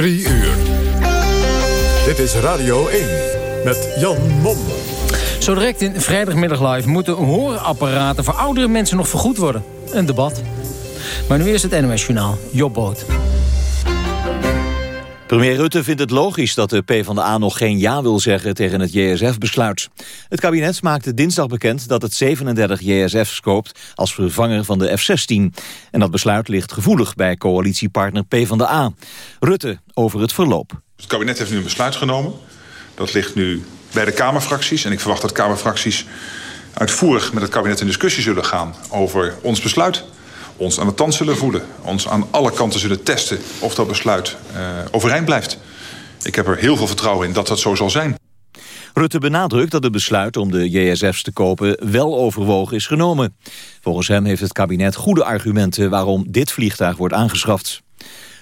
Drie uur. Dit is Radio 1 met Jan Mom. Zo direct in Vrijdagmiddag Live moeten hoorapparaten voor oudere mensen nog vergoed worden. Een debat. Maar nu is het NOS Journaal. Jobboot. Premier Rutte vindt het logisch dat de PvdA nog geen ja wil zeggen tegen het JSF-besluit. Het kabinet maakte dinsdag bekend dat het 37 JSF's koopt als vervanger van de F-16. En dat besluit ligt gevoelig bij coalitiepartner PvdA. Rutte over het verloop. Het kabinet heeft nu een besluit genomen. Dat ligt nu bij de Kamerfracties. En ik verwacht dat Kamerfracties uitvoerig met het kabinet in discussie zullen gaan over ons besluit ons aan de tand zullen voelen. Ons aan alle kanten zullen testen of dat besluit uh, overeind blijft. Ik heb er heel veel vertrouwen in dat dat zo zal zijn. Rutte benadrukt dat het besluit om de JSF's te kopen wel overwogen is genomen. Volgens hem heeft het kabinet goede argumenten waarom dit vliegtuig wordt aangeschaft.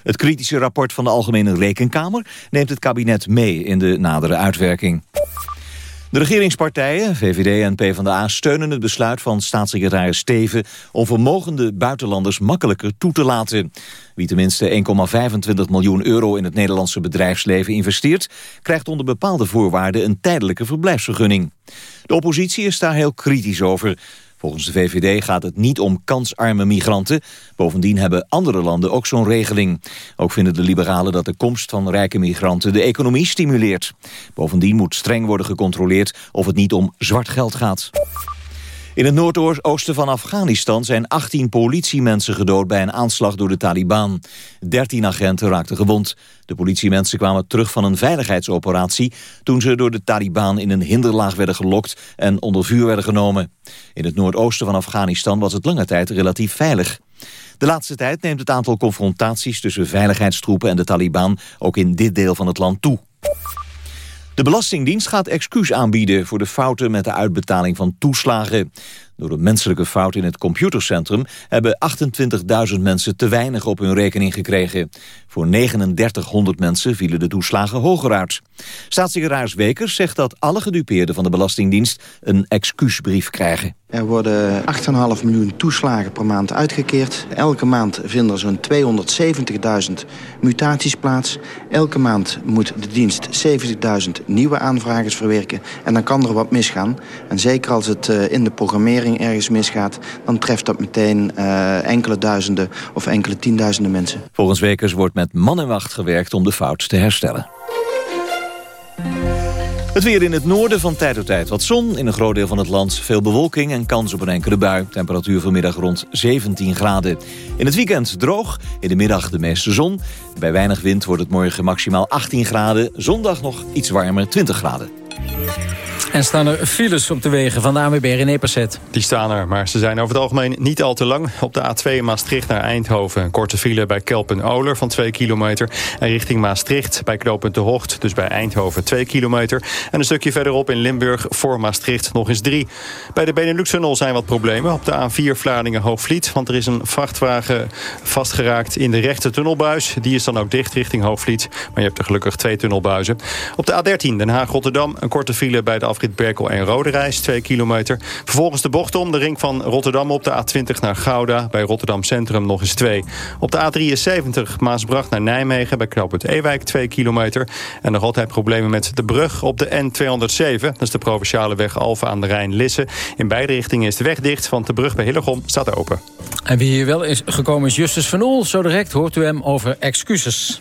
Het kritische rapport van de Algemene Rekenkamer neemt het kabinet mee in de nadere uitwerking. De regeringspartijen, VVD en PvdA, steunen het besluit van staatssecretaris Steven om vermogende buitenlanders makkelijker toe te laten. Wie tenminste 1,25 miljoen euro in het Nederlandse bedrijfsleven investeert, krijgt onder bepaalde voorwaarden een tijdelijke verblijfsvergunning. De oppositie is daar heel kritisch over. Volgens de VVD gaat het niet om kansarme migranten. Bovendien hebben andere landen ook zo'n regeling. Ook vinden de liberalen dat de komst van rijke migranten de economie stimuleert. Bovendien moet streng worden gecontroleerd of het niet om zwart geld gaat. In het noordoosten van Afghanistan zijn 18 politiemensen gedood bij een aanslag door de Taliban. 13 agenten raakten gewond. De politiemensen kwamen terug van een veiligheidsoperatie toen ze door de Taliban in een hinderlaag werden gelokt en onder vuur werden genomen. In het noordoosten van Afghanistan was het lange tijd relatief veilig. De laatste tijd neemt het aantal confrontaties tussen veiligheidstroepen en de Taliban ook in dit deel van het land toe. De Belastingdienst gaat excuus aanbieden voor de fouten met de uitbetaling van toeslagen. Door een menselijke fout in het computercentrum hebben 28.000 mensen te weinig op hun rekening gekregen. Voor 3900 mensen vielen de toeslagen hoger uit. Staatssecretaris Wekers zegt dat alle gedupeerden van de Belastingdienst een excuusbrief krijgen. Er worden 8,5 miljoen toeslagen per maand uitgekeerd. Elke maand vinden er zo'n 270.000 mutaties plaats. Elke maand moet de dienst 70.000 nieuwe aanvragers verwerken. En dan kan er wat misgaan. En zeker als het eh, in de programmering ergens misgaat... dan treft dat meteen uh, enkele duizenden of enkele tienduizenden mensen. Volgens Wekers wordt met man en wacht gewerkt om de fout te herstellen. Het weer in het noorden van tijd tot tijd wat zon. In een groot deel van het land veel bewolking en kans op een enkele bui. Temperatuur vanmiddag rond 17 graden. In het weekend droog, in de middag de meeste zon. Bij weinig wind wordt het morgen maximaal 18 graden. Zondag nog iets warmer, 20 graden. En staan er files op de wegen van de ANWB René Passet? Die staan er, maar ze zijn over het algemeen niet al te lang. Op de A2 Maastricht naar Eindhoven. Een korte file bij Kelpen-Oler van 2 kilometer. En richting Maastricht bij knooppunt De Hocht, dus bij Eindhoven 2 kilometer. En een stukje verderop in Limburg voor Maastricht nog eens 3. Bij de Benelux-tunnel zijn wat problemen. Op de A4 Vlaardingen-Hoofdvliet. Want er is een vrachtwagen vastgeraakt in de rechte tunnelbuis. Die is dan ook dicht richting Hoofdvliet. Maar je hebt er gelukkig twee tunnelbuizen. Op de A13 Den Haag-Rotterdam. Korte file bij de afrit Berkel en Rode Reis, 2 kilometer. Vervolgens de bocht om, de ring van Rotterdam op de A20 naar Gouda. Bij Rotterdam Centrum nog eens 2. Op de A73 Maasbracht naar Nijmegen bij knooppunt Ewijk, 2 kilometer. En nog altijd problemen met de brug op de N207. Dat is de provinciale weg Alphen aan de Rijn-Lisse. In beide richtingen is de weg dicht, want de brug bij Hillegom staat open. En wie hier wel is gekomen is Justus van Oel. Zo direct hoort u hem over excuses.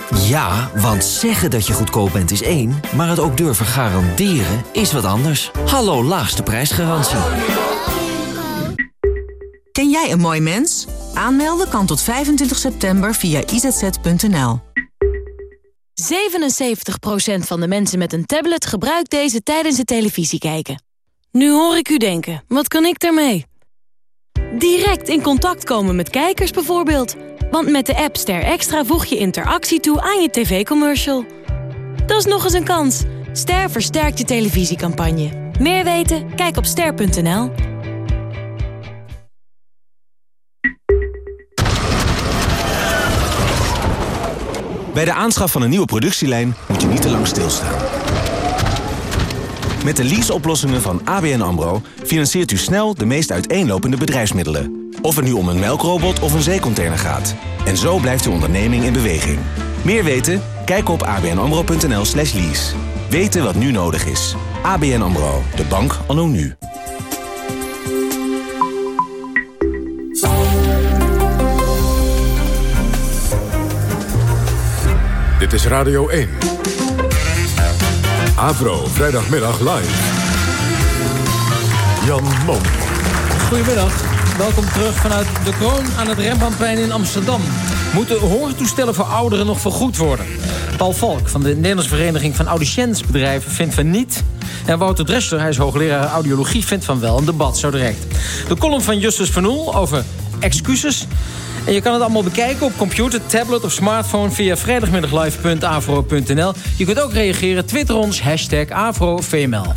Ja, want zeggen dat je goedkoop bent is één, maar het ook durven garanderen is wat anders. Hallo laagste prijsgarantie. Ken jij een mooi mens? Aanmelden kan tot 25 september via izz.nl. 77% van de mensen met een tablet gebruikt deze tijdens het televisie kijken. Nu hoor ik u denken, wat kan ik daarmee? Direct in contact komen met kijkers bijvoorbeeld. Want met de app Ster Extra voeg je interactie toe aan je tv-commercial. Dat is nog eens een kans. Ster versterkt je televisiecampagne. Meer weten? Kijk op ster.nl. Bij de aanschaf van een nieuwe productielijn moet je niet te lang stilstaan. Met de leaseoplossingen van ABN AMRO financiert u snel de meest uiteenlopende bedrijfsmiddelen. Of het nu om een melkrobot of een zeecontainer gaat. En zo blijft uw onderneming in beweging. Meer weten? Kijk op abnamro.nl slash lease. Weten wat nu nodig is. ABN AMRO, de bank anno nu. Dit is Radio 1. Avro, vrijdagmiddag live. Jan Mom. Goedemiddag. Welkom terug vanuit de kroon aan het Rembrandtplein in Amsterdam. Moeten hoortoestellen voor ouderen nog vergoed worden? Paul Valk van de Nederlandse Vereniging van Audiciënsbedrijven vindt van niet. En Wouter Drescher, hij is hoogleraar audiologie, vindt van wel. Een debat zo direct. De column van Justus Van Oel over excuses. En je kan het allemaal bekijken op computer, tablet of smartphone... via vrijdagmiddaglive.avro.nl. Je kunt ook reageren, twitter ons, hashtag AvroVML.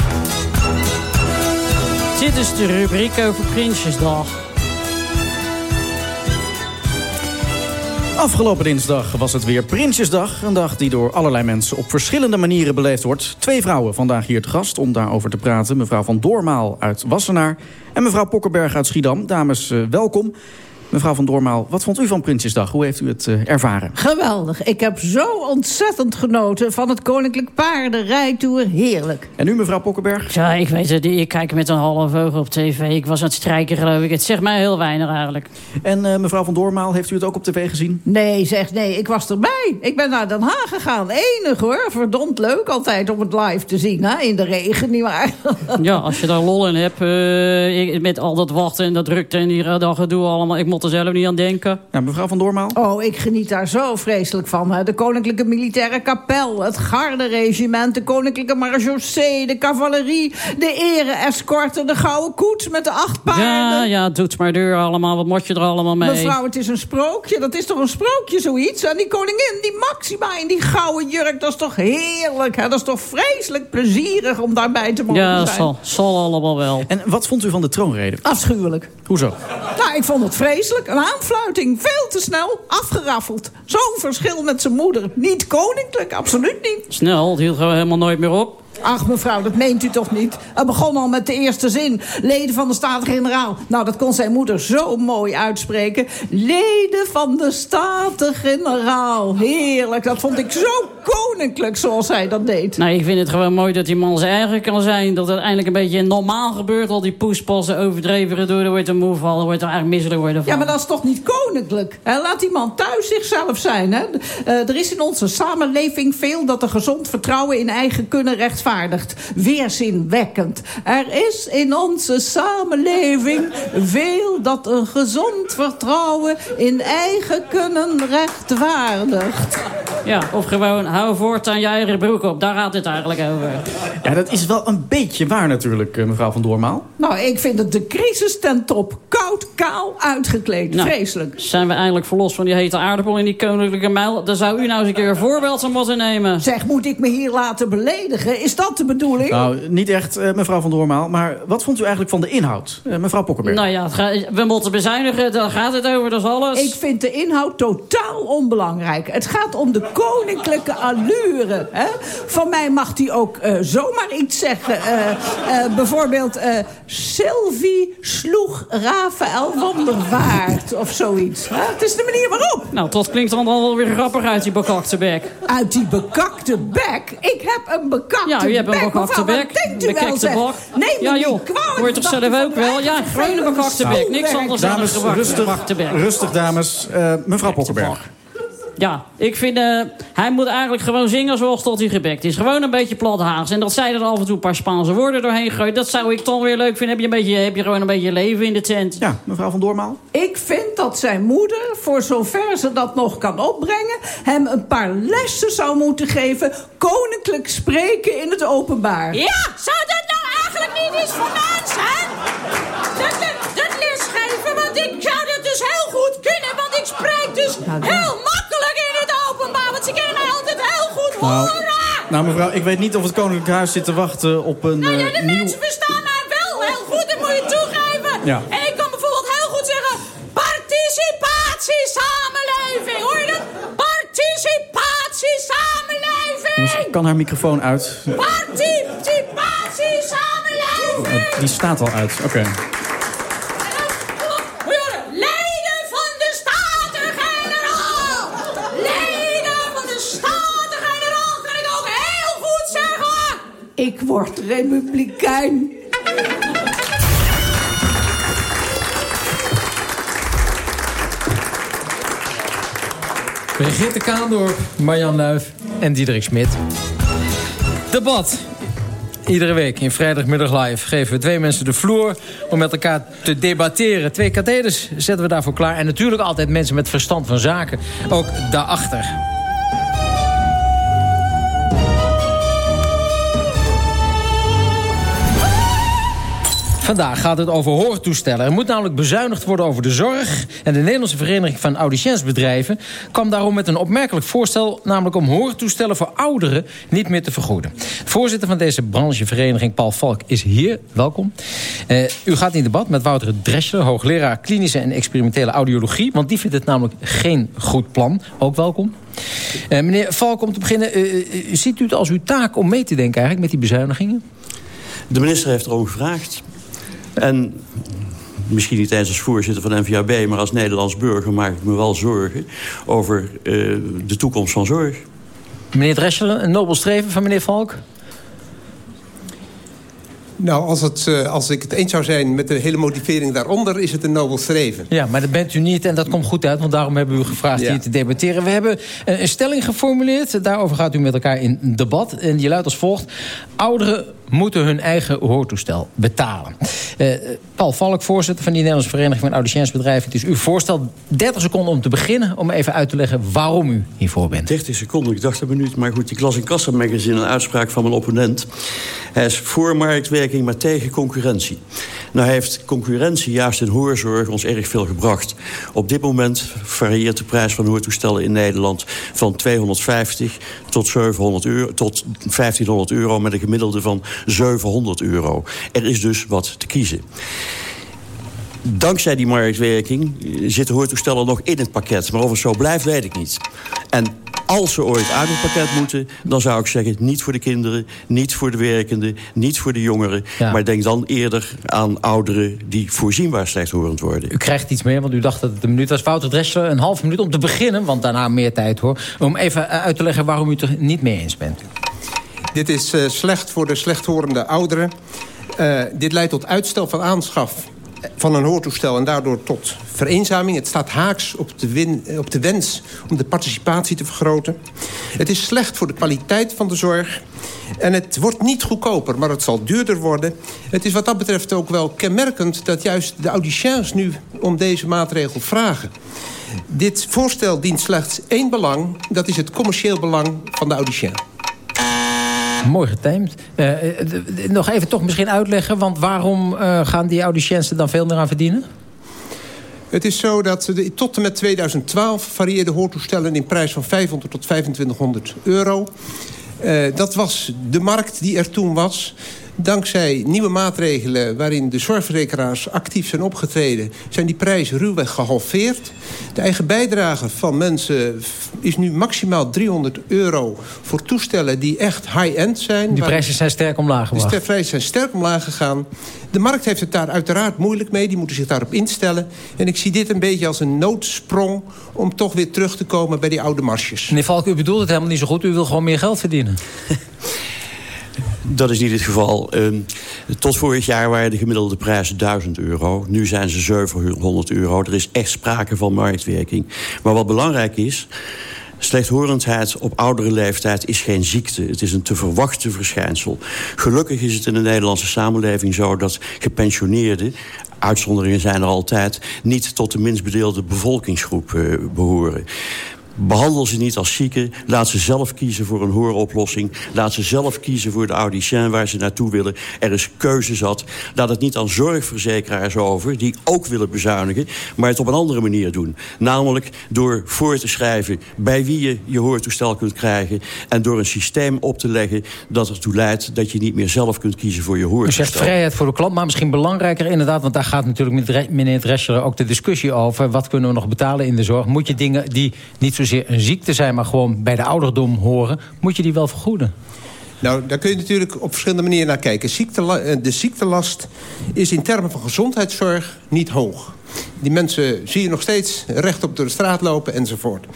Dit is de rubriek over Prinsjesdag. Afgelopen dinsdag was het weer Prinsjesdag. Een dag die door allerlei mensen op verschillende manieren beleefd wordt. Twee vrouwen vandaag hier te gast om daarover te praten. Mevrouw van Doormaal uit Wassenaar en mevrouw Pokkerberg uit Schiedam. Dames, uh, welkom. Mevrouw van Doormaal, wat vond u van Prinsjesdag? Hoe heeft u het uh, ervaren? Geweldig. Ik heb zo ontzettend genoten van het Koninklijk Paardenrijtour. Heerlijk. En u, mevrouw Pokkenberg? Ja, ik weet het. Ik kijk met een half oog op tv. Ik was aan het strijken, geloof ik. Het zegt mij heel weinig eigenlijk. En uh, mevrouw van Doormaal, heeft u het ook op tv gezien? Nee, zeg nee. Ik was erbij. Ik ben naar Den Haag gegaan. Enig hoor. Verdomd leuk altijd om het live te zien. Hè? In de regen, nietwaar? ja, als je daar lol in hebt. Uh, met al dat wachten en dat drukte en die dat gedoe allemaal. Ik moet er zelf niet aan denken. Ja, mevrouw van Doormaal? Oh, ik geniet daar zo vreselijk van. Hè. De Koninklijke Militaire Kapel, het Garde-regiment... de Koninklijke Marechaussee, de cavalerie... de ere-escorte, de gouden koets met de acht paarden. Ja, ja, doet maar deur allemaal. Wat moet je er allemaal mee? Mevrouw, het is een sprookje. Dat is toch een sprookje, zoiets? En die koningin, die Maxima in die gouden jurk... dat is toch heerlijk, hè? Dat is toch vreselijk plezierig om daarbij te mogen ja, zijn? Ja, zal, zal allemaal wel. En wat vond u van de troonrede? Afschuwelijk. Hoezo? Nou, ik vond het vreselijk. Een aanfluiting. Veel te snel. Afgeraffeld. Zo'n verschil met zijn moeder. Niet koninklijk. Absoluut niet. Snel. Het hield helemaal nooit meer op. Ach, mevrouw, dat meent u toch niet? Het begon al met de eerste zin. Leden van de Staten-Generaal. Nou, dat kon zijn moeder zo mooi uitspreken. Leden van de Staten-Generaal. Heerlijk, dat vond ik zo koninklijk zoals hij dat deed. Nou, ik vind het gewoon mooi dat die man zijn eigen kan zijn. Dat het eindelijk een beetje normaal gebeurt. Al die poespassen overdreven door. Dan wordt er moe van. Dan wordt er eigenlijk misselijk worden van. Ja, maar dat is toch niet koninklijk? Hè? Laat die man thuis zichzelf zijn. Hè? Uh, er is in onze samenleving veel dat er gezond vertrouwen in eigen kunnen rechtvaardigt. Weerzinwekkend. Er is in onze samenleving veel dat een gezond vertrouwen in eigen kunnen rechtvaardigt. Ja, of gewoon hou voort aan je eigen broek op. Daar gaat het eigenlijk over. Ja, dat is wel een beetje waar natuurlijk, eh, mevrouw van Doormaal. Nou, ik vind het de crisis ten top. Koud, kaal, uitgekleed. Nou, Vreselijk. Zijn we eindelijk verlost van die hete aardappel in die koninklijke mijl? Dan zou u nou eens een keer een voorbeeld aan moeten nemen. Zeg, moet ik me hier laten beledigen? Is dat de bedoeling? Nou, niet echt, uh, mevrouw van Doormaal. Maar wat vond u eigenlijk van de inhoud, uh, mevrouw Pokkerberg? Nou ja, gaat, we moeten bezuinigen, daar gaat het over, dat is alles. Ik vind de inhoud totaal onbelangrijk. Het gaat om de koninklijke allure. Hè? Van mij mag hij ook uh, zomaar iets zeggen. bijvoorbeeld, Sylvie sloeg Rafael van der Waard of zoiets. Hè? Het is de manier waarop. Nou, dat klinkt dan alweer grappig uit die bekakte bek. Uit die bekakte bek? Ik heb een bekakte ja, u hebt een bekakte bek. Een bekakte bak. Nee, ja, joh. Hoor je toch zelf ook wel? Ja, gewoon een bekakte bek. Niks anders dan een rustig, bekakte bek. Rustig, dames. Uh, mevrouw Pokkerberg. Ja, ik vind... Uh, hij moet eigenlijk gewoon zingen zoals tot hij gebekt is. Gewoon een beetje plat Haags. En dat zij er af en toe een paar Spaanse woorden doorheen gooit... dat zou ik toch weer leuk vinden. Heb je, een beetje, heb je gewoon een beetje leven in de tent. Ja, mevrouw van Doormaal. Ik vind dat zijn moeder, voor zover ze dat nog kan opbrengen... hem een paar lessen zou moeten geven... koninklijk spreken in het openbaar. Ja, zou dat nou eigenlijk niet eens voor mij zijn? Dat, dat, dat lesgeven, want ik zou dat dus heel goed kunnen... want ik spreek dus heel makkelijk. Want ze kennen mij altijd heel goed Nou, horen. nou mevrouw, ik weet niet of het Koninklijk Huis zit te wachten op een Nou ja, eh, de nieuw... mensen verstaan mij wel heel goed, dat moet je toegeven. Ja. En ik kan bijvoorbeeld heel goed zeggen... Participatie, samenleving. Hoor je dat? Participatie, samenleving. Jongens, Kan haar microfoon uit? Participatie, samenleving. Oh, die staat al uit, oké. Ik word republikein. Brigitte Kaandorp, Marjan Luif en Diederik Smit. Debat. Iedere week in Vrijdagmiddag Live geven we twee mensen de vloer... om met elkaar te debatteren. Twee katheders zetten we daarvoor klaar. En natuurlijk altijd mensen met verstand van zaken. Ook daarachter. Vandaag gaat het over hoortoestellen. Er moet namelijk bezuinigd worden over de zorg. En de Nederlandse Vereniging van Audiciënsbedrijven... kwam daarom met een opmerkelijk voorstel... namelijk om hoortoestellen voor ouderen niet meer te vergoeden. Voorzitter van deze branchevereniging, Paul Valk, is hier. Welkom. Eh, u gaat in debat met Wouter Dreschler... hoogleraar klinische en experimentele audiologie... want die vindt het namelijk geen goed plan. Ook welkom. Eh, meneer Valk, om te beginnen... eh, ziet u het als uw taak om mee te denken eigenlijk met die bezuinigingen? De minister heeft erom gevraagd. En misschien niet eens als voorzitter van NVAB... maar als Nederlands burger maak ik me wel zorgen... over eh, de toekomst van zorg. Meneer Dreschler, een nobel streven van meneer Valk? Nou, als, het, eh, als ik het eens zou zijn met de hele motivering daaronder... is het een nobel streven. Ja, maar dat bent u niet en dat komt goed uit... want daarom hebben we u gevraagd Ja. hier te debatteren. We hebben een, een stelling geformuleerd. Daarover gaat u met elkaar in debat. En die luidt als volgt. Ouderen moeten hun eigen hoortoestel betalen. Eh, Paul Valk, voorzitter van die Nederlandse Vereniging van Audiciënsbedrijven. Het is uw voorstel. 30 seconden om te beginnen... om even uit te leggen waarom u hiervoor bent. 30 seconden, ik dacht een minuut. Maar goed, ik las in Kassa Magazine een uitspraak van mijn opponent. Hij is voor marktwerking, maar tegen concurrentie. Nou heeft concurrentie juist in hoorzorg ons erg veel gebracht. Op dit moment varieert de prijs van hoortoestellen in Nederland... van 250 tot, 700 euro, tot 1500 euro met een gemiddelde van 700 euro. Er is dus wat te kiezen. Dankzij die marktwerking zitten hoortoestellen nog in het pakket. Maar of het zo blijft, weet ik niet. En als ze ooit uit het pakket moeten... dan zou ik zeggen, niet voor de kinderen, niet voor de werkenden... niet voor de jongeren. Maar denk dan eerder aan ouderen die voorzienbaar slechthorend worden. U krijgt iets meer, want u dacht dat het een minuut was. Wouter Dressler, een half minuut om te beginnen... want daarna meer tijd hoor. Om even eh, uit te leggen waarom u het er niet mee eens bent. Dit is eh, slecht voor de slechthorende ouderen. Eh, dit leidt tot uitstel van aanschaf van een hoortoestel... en daardoor tot vereenzaming. Het staat haaks op de, win, eh, op de wens om de participatie te vergroten. Het is slecht voor de kwaliteit van de zorg. En het wordt niet goedkoper, maar het zal duurder worden. Het is wat dat betreft ook wel kenmerkend... dat juist de audiciëns nu om deze maatregel vragen. Dit voorstel dient slechts één belang. Dat is het commercieel belang van de audicien. Mooi getimed. Eh, eh, nog even toch misschien uitleggen... want waarom eh, gaan die audiciëns er dan veel meer aan verdienen? Het is zo dat de, tot en met 2012 varieerden hoortoestellen in prijs van 500 tot 2500 euro. Eh, dat was de markt die er toen was. Dankzij nieuwe maatregelen waarin de zorgverzekeraars actief zijn opgetreden... zijn die prijzen ruwweg gehalveerd. De eigen bijdrage van mensen is nu maximaal 300 euro... voor toestellen die echt high-end zijn. Die prijzen zijn sterk omlaag De gebracht. prijzen zijn sterk omlaag gegaan. De markt heeft het daar uiteraard moeilijk mee. Die moeten zich daarop instellen. En ik zie dit een beetje als een noodsprong... om toch weer terug te komen bij die oude marsjes. Meneer Valk, u bedoelt het helemaal niet zo goed. U wil gewoon meer geld verdienen. Dat is niet het geval. Ehm, tot vorig jaar waren de gemiddelde prijzen 1000 euro. Nu zijn ze 700 euro. Er is echt sprake van marktwerking. Maar wat belangrijk is... Slechthorendheid op oudere leeftijd is geen ziekte. Het is een te verwachten verschijnsel. Gelukkig is het in de Nederlandse samenleving zo... dat gepensioneerden uitzonderingen zijn er altijd... niet tot de minst bedeelde bevolkingsgroep uh, behoren. Behandel ze niet als zieken. Laat ze zelf kiezen voor een hooroplossing. Laat ze zelf kiezen voor de audicien waar ze naartoe willen. Er is keuze zat. Laat het niet aan zorgverzekeraars over... die ook willen bezuinigen, maar het op een andere manier doen. Namelijk door voor te schrijven bij wie je je hoortoestel kunt krijgen... en door een systeem op te leggen dat ertoe leidt... dat je niet meer zelf kunt kiezen voor je hoortoestel. U zegt vrijheid voor de klant, maar misschien belangrijker inderdaad... want daar gaat natuurlijk met meneer Dreschler ook de discussie over... wat kunnen we nog betalen in de zorg? Moet je dingen die niet zo zozeer een ziekte zijn... maar gewoon bij de ouderdom horen... moet je die wel vergoeden? Nou, daar kun je natuurlijk op verschillende manieren naar kijken. Eh, de ziektelast is in termen van gezondheidszorg niet hoog. Die mensen zie je nog steeds rechtop door de straat lopen enzovoort.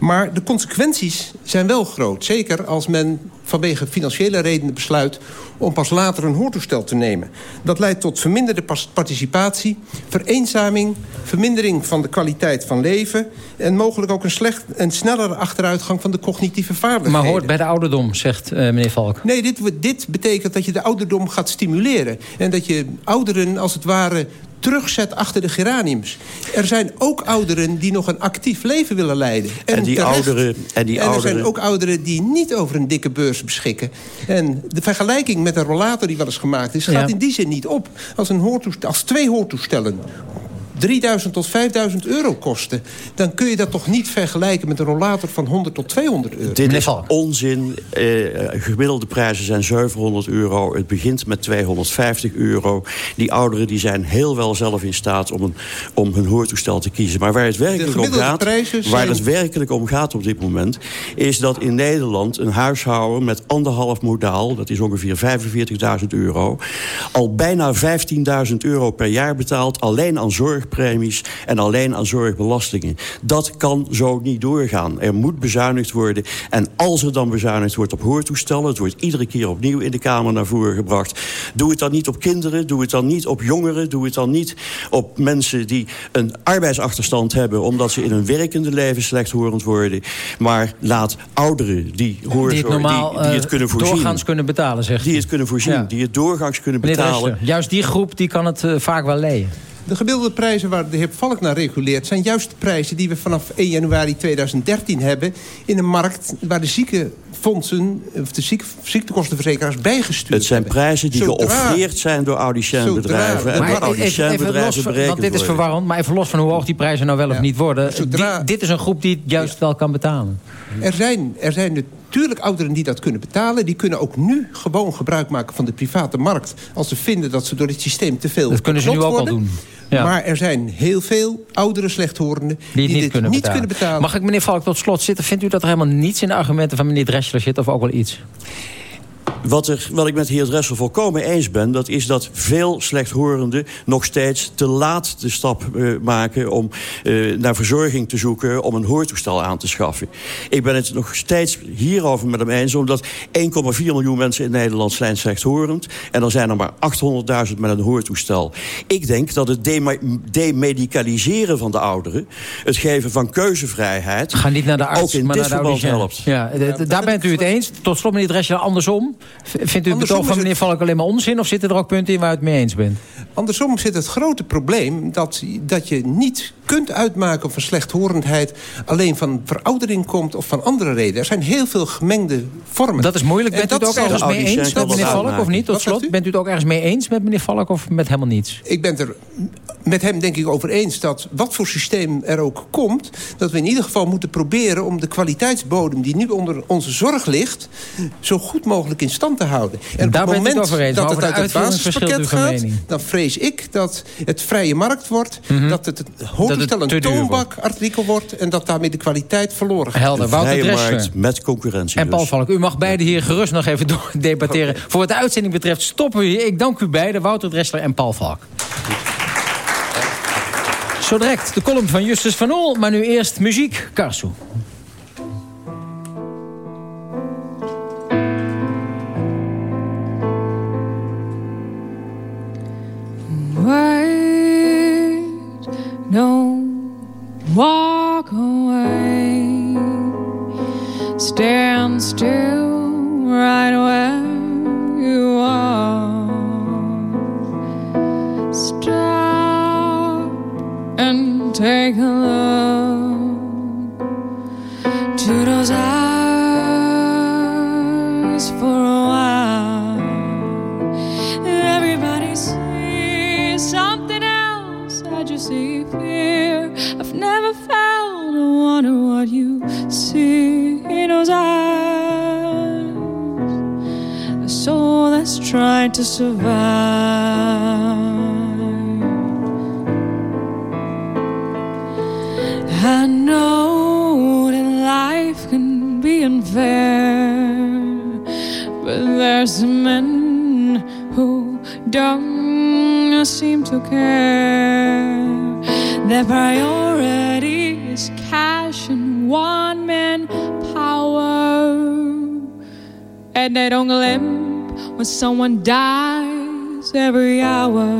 Maar de consequenties zijn wel groot. Zeker als men vanwege financiële redenen besluit om pas later een hoortoestel te nemen. Dat leidt tot verminderde participatie, vereenzaming... vermindering van de kwaliteit van leven... en mogelijk ook een, slecht, een snellere achteruitgang van de cognitieve vaardigheden. Maar hoort bij de ouderdom, zegt uh, meneer Valk. Nee, dit, dit betekent dat je de ouderdom gaat stimuleren. En dat je ouderen als het ware terugzet achter de geraniums. Er zijn ook ouderen die nog een actief leven willen leiden. En, die ouderen, en, die en er zijn ook ouderen die niet over een dikke beurs beschikken. En de vergelijking met een rollator die wel eens gemaakt is... gaat in die zin niet op. Als, een als twee hoortoestellen 3000 tot 5000 euro kosten... dan kun je dat toch niet vergelijken met een rollator van 100 tot 200 euro. Dit is onzin. Eh, gemiddelde prijzen zijn 700 euro. Het begint met 250 euro. Die ouderen die zijn heel wel zelf in staat om, een, om hun hoortoestel te kiezen. Maar waar het werkelijk om gaat, waar het werkelijk om gaat op dit moment... is dat in Nederland een huishouden met anderhalf modaal... dat is ongeveer 45.000 euro... al bijna 15.000 euro per jaar betaalt alleen aan zorg zorgpremies en alleen aan zorgbelastingen. Dat kan zo niet doorgaan. Er moet bezuinigd worden. En als er dan bezuinigd wordt op hoortoestellen... het wordt iedere keer opnieuw in de Kamer naar voren gebracht... doe het dan niet op kinderen, doe het dan niet op jongeren... doe het dan niet op mensen die een arbeidsachterstand hebben... omdat ze in hun werkende leven slechthorend worden. Maar laat ouderen die, hoor, die, het, normaal, die, die het kunnen voorzien... doorgaans kunnen betalen, zegt Die het kunnen voorzien, die het doorgaans kunnen betalen. Juist die groep die kan het uh, vaak wel leiden. De gemiddelde prijzen waar de heer Valk naar reguleert... zijn juist de prijzen die we vanaf 1 januari 2013 hebben... in een markt waar de ziekenfondsen, of de ziektekostenverzekeraars bijgestuurd Het zijn prijzen die Zodra, geoffreerd zijn door audiciënbedrijven. En door audiciënbedrijven berekend Want dit is verwarrend, maar even los van hoe hoog die prijzen nou wel of niet worden. dit is een groep die het juist wel kan betalen. Er zijn, er zijn natuurlijk ouderen die dat kunnen betalen. Die kunnen ook nu gewoon gebruik maken van de private markt... als ze vinden dat ze door dit systeem te veel Dat kunnen ze nu ook al doen. Maar er zijn heel veel oudere slechthorenden die, die, niet, kunnen, niet betalen. kunnen, betalen. Mag ik meneer Valk tot slot zitten? Vindt u dat er helemaal niets in de argumenten van meneer Dreschler zit... of ook wel iets? Wat, er, wat ik met de heer Dressel volkomen eens ben... dat is dat veel slechthorenden nog steeds te laat de stap uh, maken... om uh, naar verzorging te zoeken, om een hoortoestel aan te schaffen. Ik ben het nog steeds hierover met hem eens... omdat 1,4 miljoen mensen in Nederland zijn slechthorend... en er zijn er maar 800.000 met een hoortoestel. Ik denk dat het demedicaliseren van de ouderen... het geven van keuzevrijheid... Ga niet naar de arts, ook in maar dit naar verband helpt. Ja, daar bent u het eens. Tot slot, meneer Dressler, andersom. Vindt u het betoog van meneer Valk alleen maar onzin... of zitten er ook punten in waar u het mee eens bent? Andersom zit het grote probleem dat, dat je niet kunt uitmaken... of een slechthorendheid alleen van veroudering komt... of van andere redenen. Er zijn heel veel gemengde vormen. Dat is moeilijk. Bent u het ook ergens mee eens met meneer Valk of niet? Tot slot, bent u het ook ergens mee eens met meneer Valk of met helemaal niets? Ik ben er met hem denk ik over eens dat wat voor systeem er ook komt... dat we in ieder geval moeten proberen om de kwaliteitsbodem... die nu onder onze zorg ligt, zo goed mogelijk in stand te houden. En Daar op het moment eens, dat het uit het basispakket gaat... dan vrees ik dat het vrije markt wordt... Mm -hmm. dat het hoofdstel een toonbakartikel wordt... en dat daarmee de kwaliteit verloren gaat. Helder, Wouter markt met concurrentie En Paul dus. Valk, u mag beide hier gerust nog even debatteren. Okay. Voor wat de uitzending betreft stoppen we hier. Ik dank u beiden, Wouter Dressler en Paul Valk. Zo direct de column van Justus van Oel, maar nu eerst muziek. Karsu. Wait, walk away. stand still right where take a look to those eyes for a while. Everybody sees something else. I just see fear. I've never felt. I wonder what you see in those eyes. A soul that's trying to survive. Can be unfair, but there's men who don't seem to care. Their priority is cash and one man power, and they don't limp when someone dies every hour.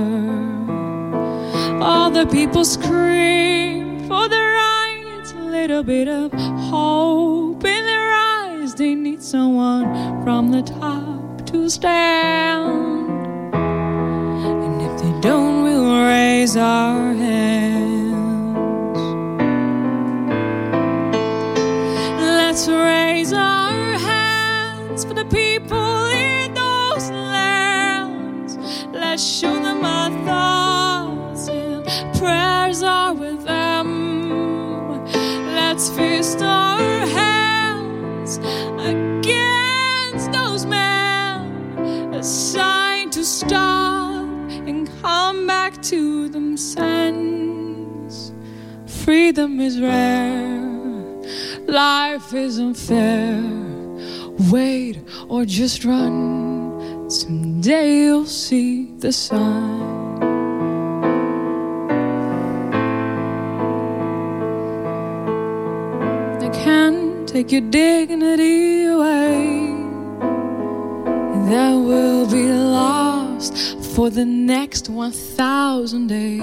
All the people scream for their rights, a little bit of hope They need someone from the top to stand. And if they don't, we'll raise our hands. Sense. Freedom is rare, life is unfair. Wait or just run. Someday you'll see the sun. They can't take your dignity away. That will be lost for the next 1,000 days.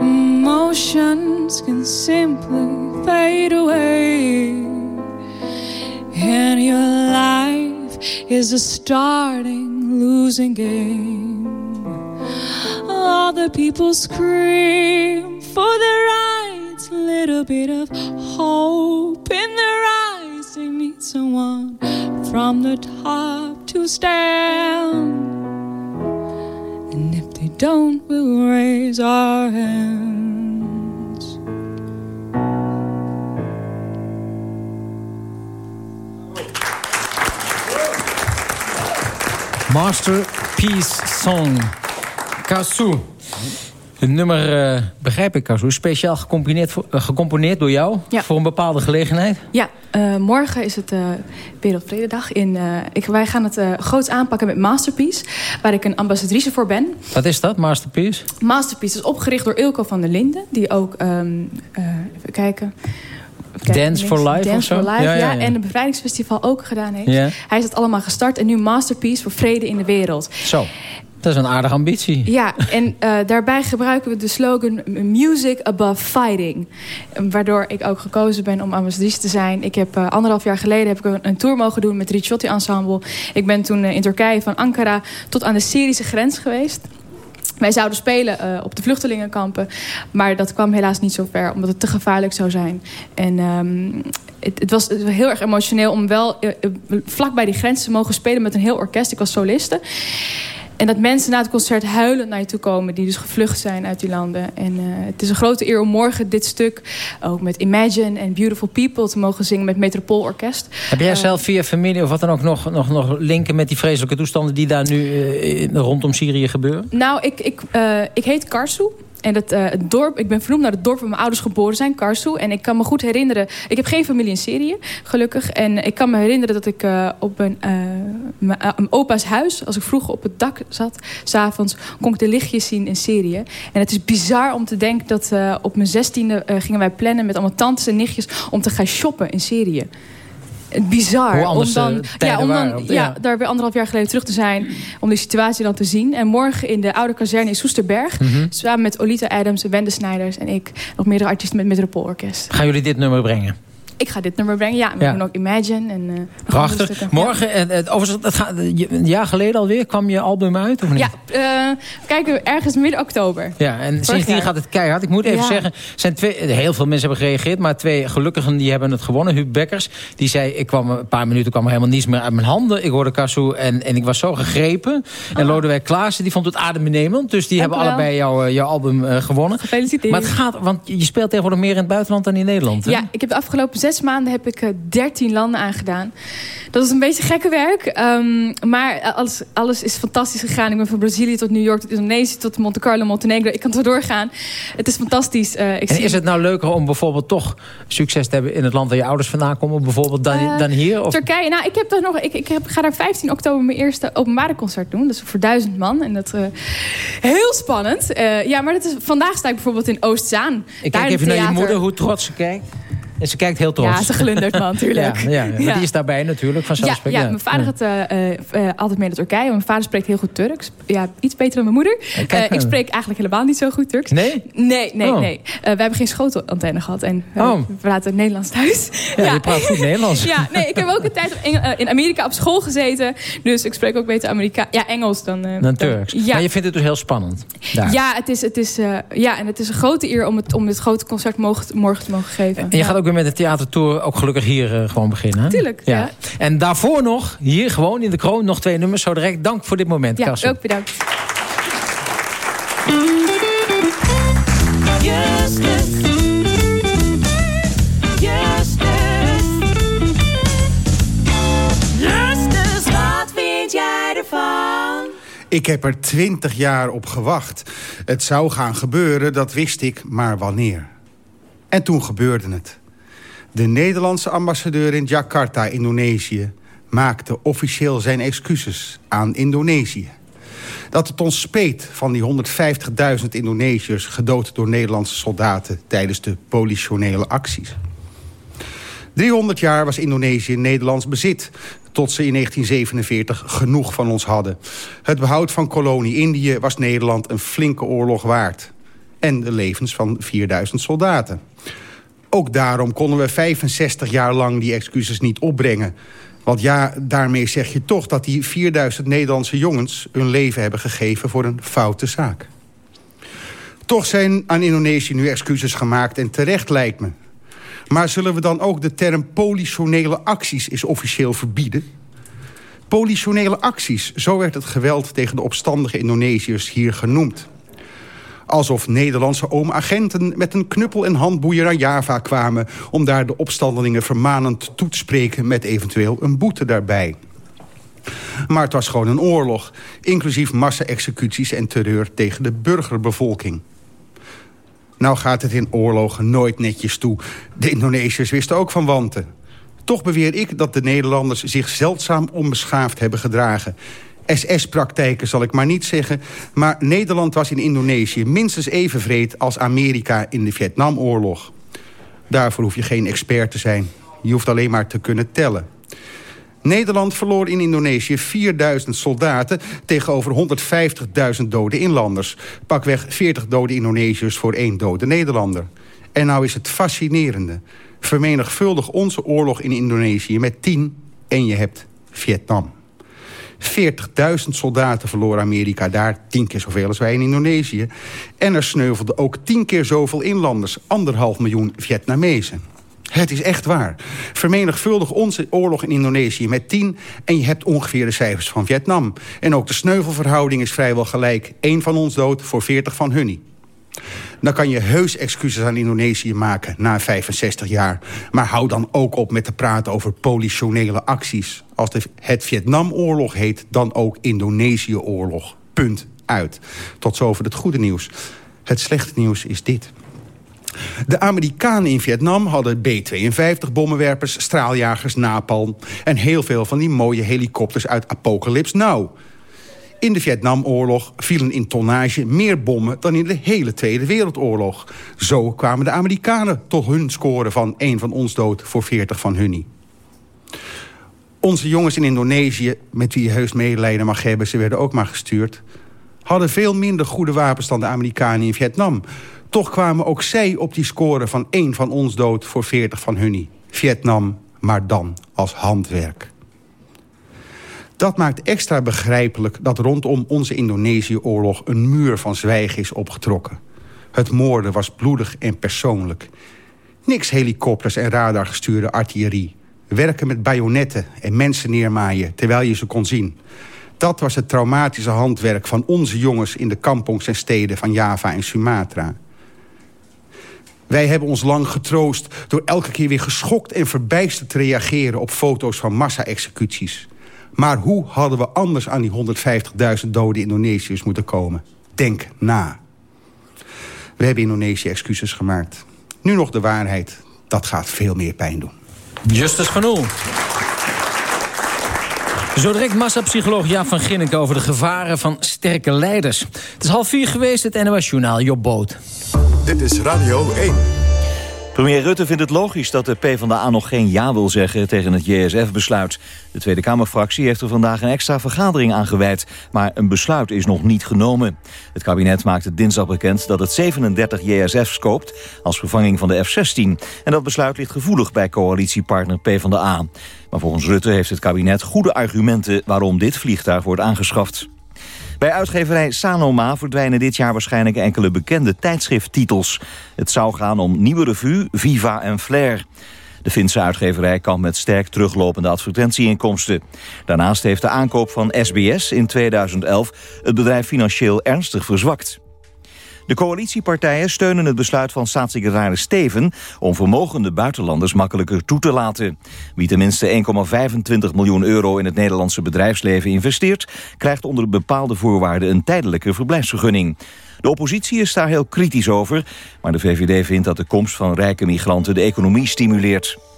Emotions can simply fade away. And your life is a starting losing game. All the people scream for their rights, little bit of hope in their eyes. They need someone from the top to stand. And if they don't, we'll raise our hands. Masterpiece Song. Kasu. Het nummer, eh, begrijp ik, Kasu, speciaal gecomponeerd, voor- eh, gecomponeerd door jou? Ja. Voor een bepaalde gelegenheid? Ja, eh, morgen is het Wereldvrededag. In, ik, wij gaan het groots aanpakken met Masterpiece, waar ik een ambassadrice voor ben. Wat is dat, Masterpiece? Masterpiece is opgericht door Ilko van der Linden, die ook, ehm, eh, even kijken... Dance for. Life Dance for Life, Ja, ja. En het Bevrijdingsfestival ook gedaan heeft. Ja. Hij is het allemaal gestart en nu Masterpiece voor vrede in de wereld. Zo, dat is een aardige ambitie. Ja, en eh, daarbij gebruiken we de slogan Music Above Fighting. Eh, Waardoor ik ook gekozen ben om ambassadrice te zijn. Ik heb eh, anderhalf jaar geleden heb ik een, tour mogen doen met Ricciotti Ensemble. Ik ben toen eh, in Turkije van Ankara tot aan de Syrische grens geweest. Wij zouden spelen op de vluchtelingenkampen. Maar dat kwam helaas niet zo ver, omdat het te gevaarlijk zou zijn. En ehm, het, het, was, heel erg emotioneel om wel eh, vlak bij die grens te mogen spelen met een heel orkest. Ik was soliste. En dat mensen na het concert huilend naar je toe komen... die dus gevlucht zijn uit die landen. En eh, het is een grote eer om morgen dit stuk... ook met Imagine en Beautiful People te mogen zingen... met Metropoolorkest. Heb jij Eh, zelf via familie of wat dan ook nog, nog, nog linken met die vreselijke toestanden... die daar nu eh, rondom Syrië gebeuren? Nou, ik, ik, ik heet Karsu. En eh, het dorp, ik ben vernoemd naar het dorp waar mijn ouders geboren zijn, Karsu. En ik kan me goed herinneren... Ik heb geen familie in Syrië, gelukkig. En ik kan me herinneren dat ik eh, op mijn, eh, mijn, opa's huis... als ik vroeger op het dak zat, s'avonds... kon ik de lichtjes zien in Syrië. En het is bizar om te denken dat op mijn zestiende... gingen wij plannen met allemaal tantes en nichtjes... om te gaan shoppen in Syrië. Bizar. Anders om dan, ja, om dan waren, ja, ja. daar weer anderhalf jaar geleden terug te zijn. Om die situatie dan te zien. En morgen in de oude kazerne in Soesterberg. Mhm. Samen met Olita Adams, Wende Snijders en ik. Nog meerdere artiesten met Metropoolorkest. Gaan jullie dit nummer brengen? Ik ga dit nummer brengen. Ja, we Ja. doen ook Imagine. En, eh, Prachtig. Morgen, en, overigens, het gaat, je- een jaar geleden alweer kwam je album uit, of niet? Ja, eh, kijken, ergens midden oktober. Ja, en sindsdien gaat het keihard. Ik moet even Ja. zeggen, zijn twee, heel veel mensen hebben gereageerd... maar twee gelukkigen die hebben het gewonnen. Huub Bekkers, die zei... ik kwam een paar minuten kwam er helemaal niets meer uit mijn handen. Ik hoorde Kassou en, en ik was zo gegrepen. En Lodewijk Klaassen, die vond het adembenemend. Dus die Oh. Dank hebben allebei jouw, eh, jouw album gewonnen. Gefeliciteerd. Maar het gaat, want je speelt tegenwoordig meer in het buitenland dan in Nederland. Hè? Ja, ik heb de afgelopen zes maanden heb ik eh, 13 landen aangedaan. Dat is een beetje gekke werk. ehm, maar eh, alles, alles is fantastisch gegaan. Ik ben van Brazilië tot New York, tot Indonesië, tot Monte Carlo, Montenegro. Ik kan zo doorgaan. Het is fantastisch. Eh, ik En zie- is het nou leuker om bijvoorbeeld toch succes te hebben... in het land waar je ouders vandaan komen, bijvoorbeeld, dan, dan hier? Of? Turkije. Nou, ik heb toch nog. Ik, ik heb, ga daar 15 oktober mijn eerste openbare concert doen. Dus voor duizend man. En dat uh, heel spannend. Ja, maar dat is, vandaag sta ik bijvoorbeeld in Oostzaan. Ik kijk even naar je moeder, hoe trots ze kijkt. En ze kijkt heel trots. Ja, ze glundert man, natuurlijk. ja, ja, maar die is daarbij natuurlijk, vanzelfsprekend. ja, mijn vader gaat eh, eh, eh, altijd mee naar Turkije. Mijn vader spreekt heel goed Turks. Ja, iets beter dan mijn moeder. kijk, ik spreek eigenlijk helemaal niet zo goed Turks. Nee? Nee, nee, Oh. nee. We hebben geen schotelantenne gehad. En we, Oh. we praten Nederlands thuis. Ja, je praat goed Nederlands. Ja, nee, ik heb ook een tijd in Amerika op school gezeten. Dus ik spreek ook beter Amerika ja, Engels dan, Dan Turks. Ja, Maar je vindt het dus heel spannend. Daar. ja, het is, het is, ja, en het is een grote eer om, het, om dit grote concert mogen, morgen te mogen geven. En je gaat ook weer met de theatertour ook gelukkig hier eh, gewoon beginnen. Hè? Tuurlijk, ja. En daarvoor nog, hier gewoon in de kroon, nog twee nummers. Zo direct. Dank voor dit moment, Ja, Kassel. ook bedankt. Wat vind jij ervan? Ik heb er twintig jaar op gewacht. Het zou gaan gebeuren, dat wist ik, maar wanneer? En toen gebeurde het. De Nederlandse ambassadeur in Jakarta, Indonesië... maakte officieel zijn excuses aan Indonesië. Dat het ons speet van die 150.000 Indonesiërs... gedood door Nederlandse soldaten tijdens de politionele acties. 300 jaar was Indonesië Nederlands bezit... tot ze in 1947 genoeg van ons hadden. Het behoud van kolonie Indië was Nederland een flinke oorlog waard. En de levens van 4000 soldaten. Ook daarom konden we 65 jaar lang die excuses niet opbrengen. Want ja, daarmee zeg je toch dat die 4000 Nederlandse jongens... hun leven hebben gegeven voor een foute zaak. Toch zijn aan Indonesië nu excuses gemaakt en terecht lijkt me. Maar zullen we dan ook de term politionele acties is officieel verbieden? Politionele acties, zo werd het geweld tegen de opstandige Indonesiërs hier genoemd. Alsof Nederlandse oom-agenten met een knuppel en handboeien naar Java kwamen... om daar de opstandelingen vermanend toe te spreken met eventueel een boete daarbij. Maar het was gewoon een oorlog, inclusief massa-executies en terreur tegen de burgerbevolking. Nou gaat het in oorlogen nooit netjes toe. De Indonesiërs wisten ook van wanten. Toch beweer ik dat de Nederlanders zich zeldzaam onbeschaafd hebben gedragen. SS-praktijken zal ik maar niet zeggen... maar Nederland was in Indonesië minstens even vreed... als Amerika in de Vietnamoorlog. Daarvoor hoef je geen expert te zijn. Je hoeft alleen maar te kunnen tellen. Nederland verloor in Indonesië 4000 soldaten... tegenover 150.000 dode inlanders. Pakweg 40 dode Indonesiërs voor één dode Nederlander. En nou is het fascinerende. Vermenigvuldig onze oorlog in Indonesië met 10 en je hebt Vietnam. 40.000 soldaten verloor Amerika daar, tien keer zoveel als wij in Indonesië. En er sneuvelden ook tien keer zoveel inlanders, anderhalf miljoen Vietnamezen. Het is echt waar. Vermenigvuldig onze oorlog in Indonesië met 10... en je hebt ongeveer de cijfers van Vietnam. En ook de sneuvelverhouding is vrijwel gelijk. Eén van ons dood voor 40 van hunnie. Dan kan je heus excuses aan Indonesië maken na 65 jaar. Maar hou dan ook op met te praten over politionele acties. Als het Vietnamoorlog heet, dan ook Indonesië-oorlog. Punt uit. Tot zover het goede nieuws. Het slechte nieuws is dit. De Amerikanen in Vietnam hadden B-52-bommenwerpers, straaljagers, napalm... en heel veel van die mooie helikopters uit Apocalypse Now. In de Vietnamoorlog vielen in tonnage meer bommen dan in de hele Tweede Wereldoorlog. Zo kwamen de Amerikanen tot hun score van één van ons dood voor 40 van hunnie. Onze jongens in Indonesië, met wie je heus medelijden mag hebben... ze werden ook maar gestuurd... hadden veel minder goede wapens dan de Amerikanen in Vietnam. Toch kwamen ook zij op die score van één van ons dood voor 40 van hunnie. Vietnam, maar dan als handwerk. Dat maakt extra begrijpelijk dat rondom onze Indonesië-oorlog... een muur van zwijgen is opgetrokken. Het moorden was bloedig en persoonlijk. Niks helikopters en radargestuurde artillerie. Werken met bajonetten en mensen neermaaien terwijl je ze kon zien. Dat was het traumatische handwerk van onze jongens... in de kampongs en steden van Java en Sumatra. Wij hebben ons lang getroost door elke keer weer geschokt en verbijsterd te reageren... op foto's van massa-executies. Maar hoe hadden we anders aan die 150.000 dode Indonesiërs moeten komen? Denk na. We hebben Indonesië excuses gemaakt. Nu nog de waarheid. Dat gaat veel meer pijn doen. Justus van Oel. Zo direct massapsycholoog Jaap van Ginneke over de gevaren van sterke leiders. Het is half vier geweest, het NOS Journaal, Job Boot. Dit is Radio 1. Premier Rutte vindt het logisch dat de PvdA nog geen ja wil zeggen tegen het JSF-besluit. De Tweede Kamerfractie heeft er vandaag een extra vergadering aan gewijd, maar een besluit is nog niet genomen. Het kabinet maakte dinsdag bekend dat het 37 JSF's koopt als vervanging van de F-16. En dat besluit ligt gevoelig bij coalitiepartner PvdA. Maar volgens Rutte heeft het kabinet goede argumenten waarom dit vliegtuig wordt aangeschaft. Bij uitgeverij Sanoma verdwijnen dit jaar waarschijnlijk enkele bekende tijdschrifttitels. Het zou gaan om Nieuwe Revue, Viva en Flair. De Finse uitgeverij kan met sterk teruglopende advertentieinkomsten. Daarnaast heeft de aankoop van SBS in 2011 het bedrijf financieel ernstig verzwakt. De coalitiepartijen steunen het besluit van staatssecretaris Steven... om vermogende buitenlanders makkelijker toe te laten. Wie tenminste 1,25 miljoen euro in het Nederlandse bedrijfsleven investeert... krijgt onder bepaalde voorwaarden een tijdelijke verblijfsvergunning. De oppositie is daar heel kritisch over... maar de VVD vindt dat de komst van rijke migranten de economie stimuleert.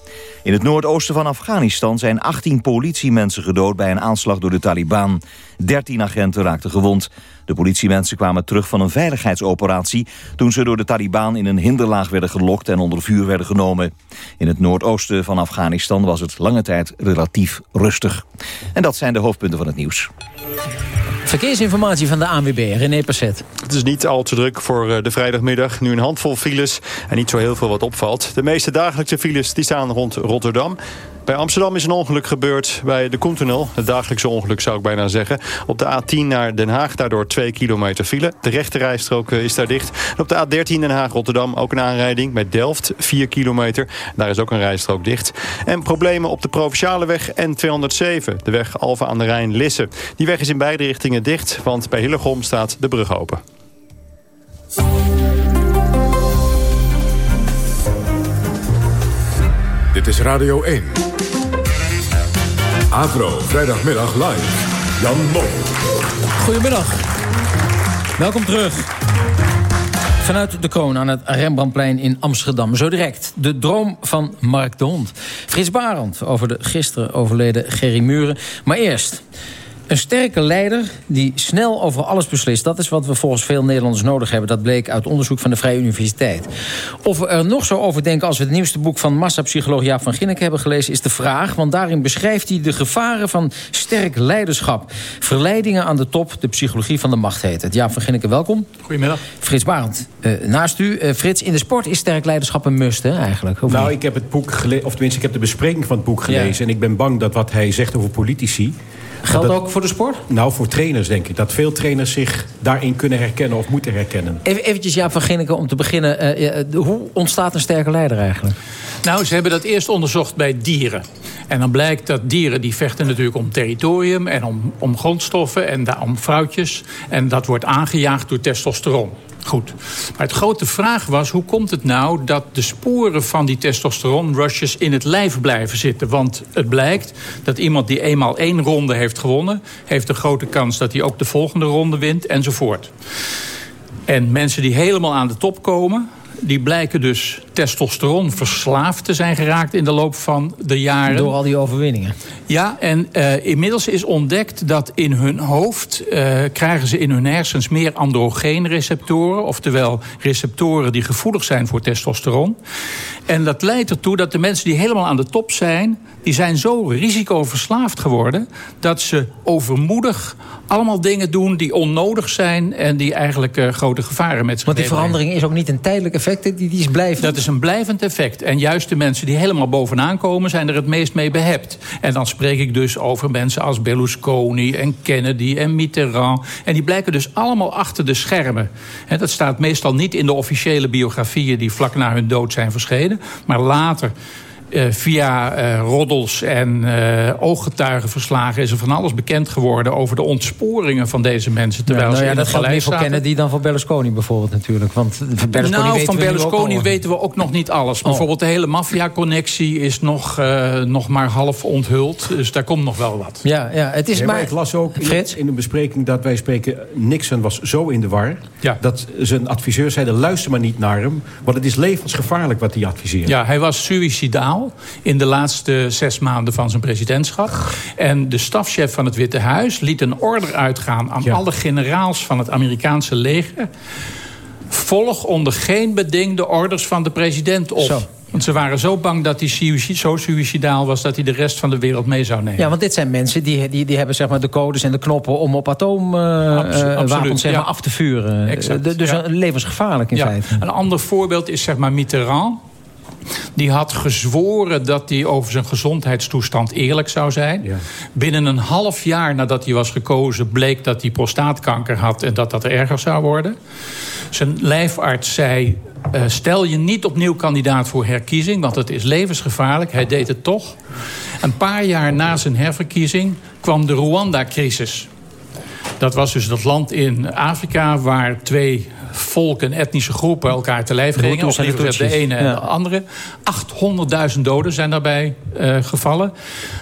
In het noordoosten van Afghanistan zijn 18 politiemensen gedood bij een aanslag door de Taliban. 13 agenten raakten gewond. De politiemensen kwamen terug van een veiligheidsoperatie... toen ze door de Taliban in een hinderlaag werden gelokt en onder vuur werden genomen. In het noordoosten van Afghanistan was het lange tijd relatief rustig. En dat zijn de hoofdpunten van het nieuws. Verkeersinformatie van de ANWB, René Passet. Het is niet al te druk voor eh, de vrijdagmiddag. Nu een handvol files en niet zo heel veel wat opvalt. De meeste dagelijkse files die staan rond Rotterdam. Bij Amsterdam is een ongeluk gebeurd bij de Koentunnel. Het dagelijkse ongeluk zou ik bijna zeggen. Op de A10 naar Den Haag, daardoor 2 kilometer file. De rechte rijstrook eh, is daar dicht. En op de A13 Den Haag-Rotterdam ook een aanrijding. Bij Delft 4 kilometer. Daar is ook een rijstrook dicht. En problemen op de Provinciale weg N207. De weg Alfa aan de Rijn-Lisse. Die weg is in beide richtingen dicht, want bij Hillegom staat de brug open. Dit is Radio 1. Avro, vrijdagmiddag live. Jan Mol. Goedemiddag. Welkom terug. Vanuit de kroon aan het Rembrandtplein in Amsterdam. Zo direct de droom van Mark de Hond. Frits Barend over de gisteren overleden Gerry Muren. Maar eerst... Een sterke leider die snel over alles beslist. Dat is wat we volgens veel Nederlanders nodig hebben. Dat bleek uit onderzoek van de Vrije Universiteit. Of we er nog zo over denken als we het nieuwste boek van massapsycholoog Jaap van Ginneke hebben gelezen... is de vraag, want daarin beschrijft hij de gevaren van sterk leiderschap. Verleidingen aan de top, de psychologie van de macht heet het. Jaap van Ginneke, welkom. Goedemiddag. Frits Barend, uh, naast u. Uh, Frits, in de sport is sterk leiderschap een must, hè, eigenlijk? Of nou, niet? ik heb het boek gelezen, of tenminste, ik heb de bespreking van het boek gelezen... Ja. en ik ben bang dat wat hij zegt over politici... Geldt dat, ook voor de sport? Nou, voor trainers denk ik. Dat veel trainers zich daarin kunnen herkennen of moeten herkennen. Even eventjes, Jaap van Ginneke, om te beginnen. Uh, hoe ontstaat een sterke leider eigenlijk? Nou, ze hebben dat eerst onderzocht bij dieren. En dan blijkt dat dieren die vechten natuurlijk om territorium... en om, om grondstoffen en om vrouwtjes. En dat wordt aangejaagd door testosteron. Goed. Maar het grote vraag was, hoe komt het nou dat de sporen van die testosteronrushes in het lijf blijven zitten? Want het blijkt dat iemand die eenmaal één ronde heeft gewonnen... heeft een grote kans dat hij ook de volgende ronde wint enzovoort. En mensen die helemaal aan de top komen die blijken dus testosteron verslaafd te zijn geraakt in de loop van de jaren. Door al die overwinningen. Ja, en uh, inmiddels is ontdekt dat in hun hoofd uh, krijgen ze in hun hersens meer androgeenreceptoren. Oftewel receptoren die gevoelig zijn voor testosteron. En dat leidt ertoe dat de mensen die helemaal aan de top zijn... die zijn zo risicoverslaafd geworden... dat ze overmoedig allemaal dingen doen die onnodig zijn... en die eigenlijk uh, grote gevaren met zich Want die verandering is ook niet een tijdelijk effect, die, die is blijvend? Dat is een blijvend effect. En juist de mensen die helemaal bovenaan komen... zijn er het meest mee behept. En dan spreek ik dus over mensen als Berlusconi en Kennedy en Mitterrand. En die blijken dus allemaal achter de schermen. En dat staat meestal niet in de officiële biografieën... die vlak na hun dood zijn verschenen. Maar later via uh, roddels en uh, ooggetuigenverslagen is er van alles bekend geworden over de ontsporingen van deze mensen. Terwijl ja, nou ze ja, in dat het geldt meer voor. Kennedy dan voor Berlusconi bijvoorbeeld natuurlijk. Want van Berlusconi nou, weten van we Berlusconi weten we ook nog niet alles. Bijvoorbeeld de hele maffia-connectie is nog, uh, nog maar half onthuld. Dus daar komt nog wel wat. Ja, ja het is Nee, maar... maar ik las ook in, in een bespreking dat wij spreken... Nixon was zo in de war... Ja. dat zijn adviseurs zeiden... luister maar niet naar hem, want het is levensgevaarlijk wat hij adviseert. Ja, hij was in de laatste zes maanden van zijn presidentschap. En de stafchef van het Witte Huis liet een order uitgaan... aan alle generaals van het Amerikaanse leger... volg onder geen beding de orders van de president op. Zo. Want ze waren zo bang dat hij zo suïcidaal was... dat hij de rest van de wereld mee zou nemen. Ja, want dit zijn mensen die, die, die hebben zeg maar, de codes en de knoppen... om op atoomwapens zeg maar, ja. af te vuren. Exact, De- dus ja. levensgevaarlijk in feite. Een ander voorbeeld is zeg maar Mitterrand. Die had gezworen dat hij over zijn gezondheidstoestand eerlijk zou zijn. Binnen een half jaar nadat hij was gekozen... bleek dat hij prostaatkanker had en dat dat erger zou worden. Zijn lijfarts zei... eh, stel je niet opnieuw kandidaat voor herkiezing... want het is levensgevaarlijk. Hij deed het toch. Een paar jaar na zijn herverkiezing kwam de Rwanda-crisis. Dat was dus dat land in Afrika waar twee volken, etnische groepen elkaar te lijf gingen. Of liever gezegd de ene en de andere. 800.000 doden zijn daarbij eh, gevallen.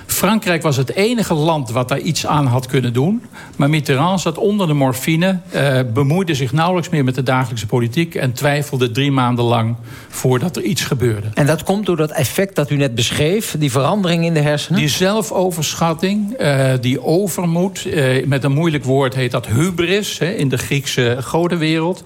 Frankrijk was het enige land wat daar iets aan had kunnen doen. Maar Mitterrand zat onder de morfine, eh, bemoeide zich nauwelijks meer met de dagelijkse politiek... en twijfelde drie maanden lang voordat er iets gebeurde. En dat komt door dat effect dat u net beschreef... die verandering in de hersenen? Die zelfoverschatting, eh, die overmoed. met een moeilijk woord heet dat hubris in de Griekse godenwereld.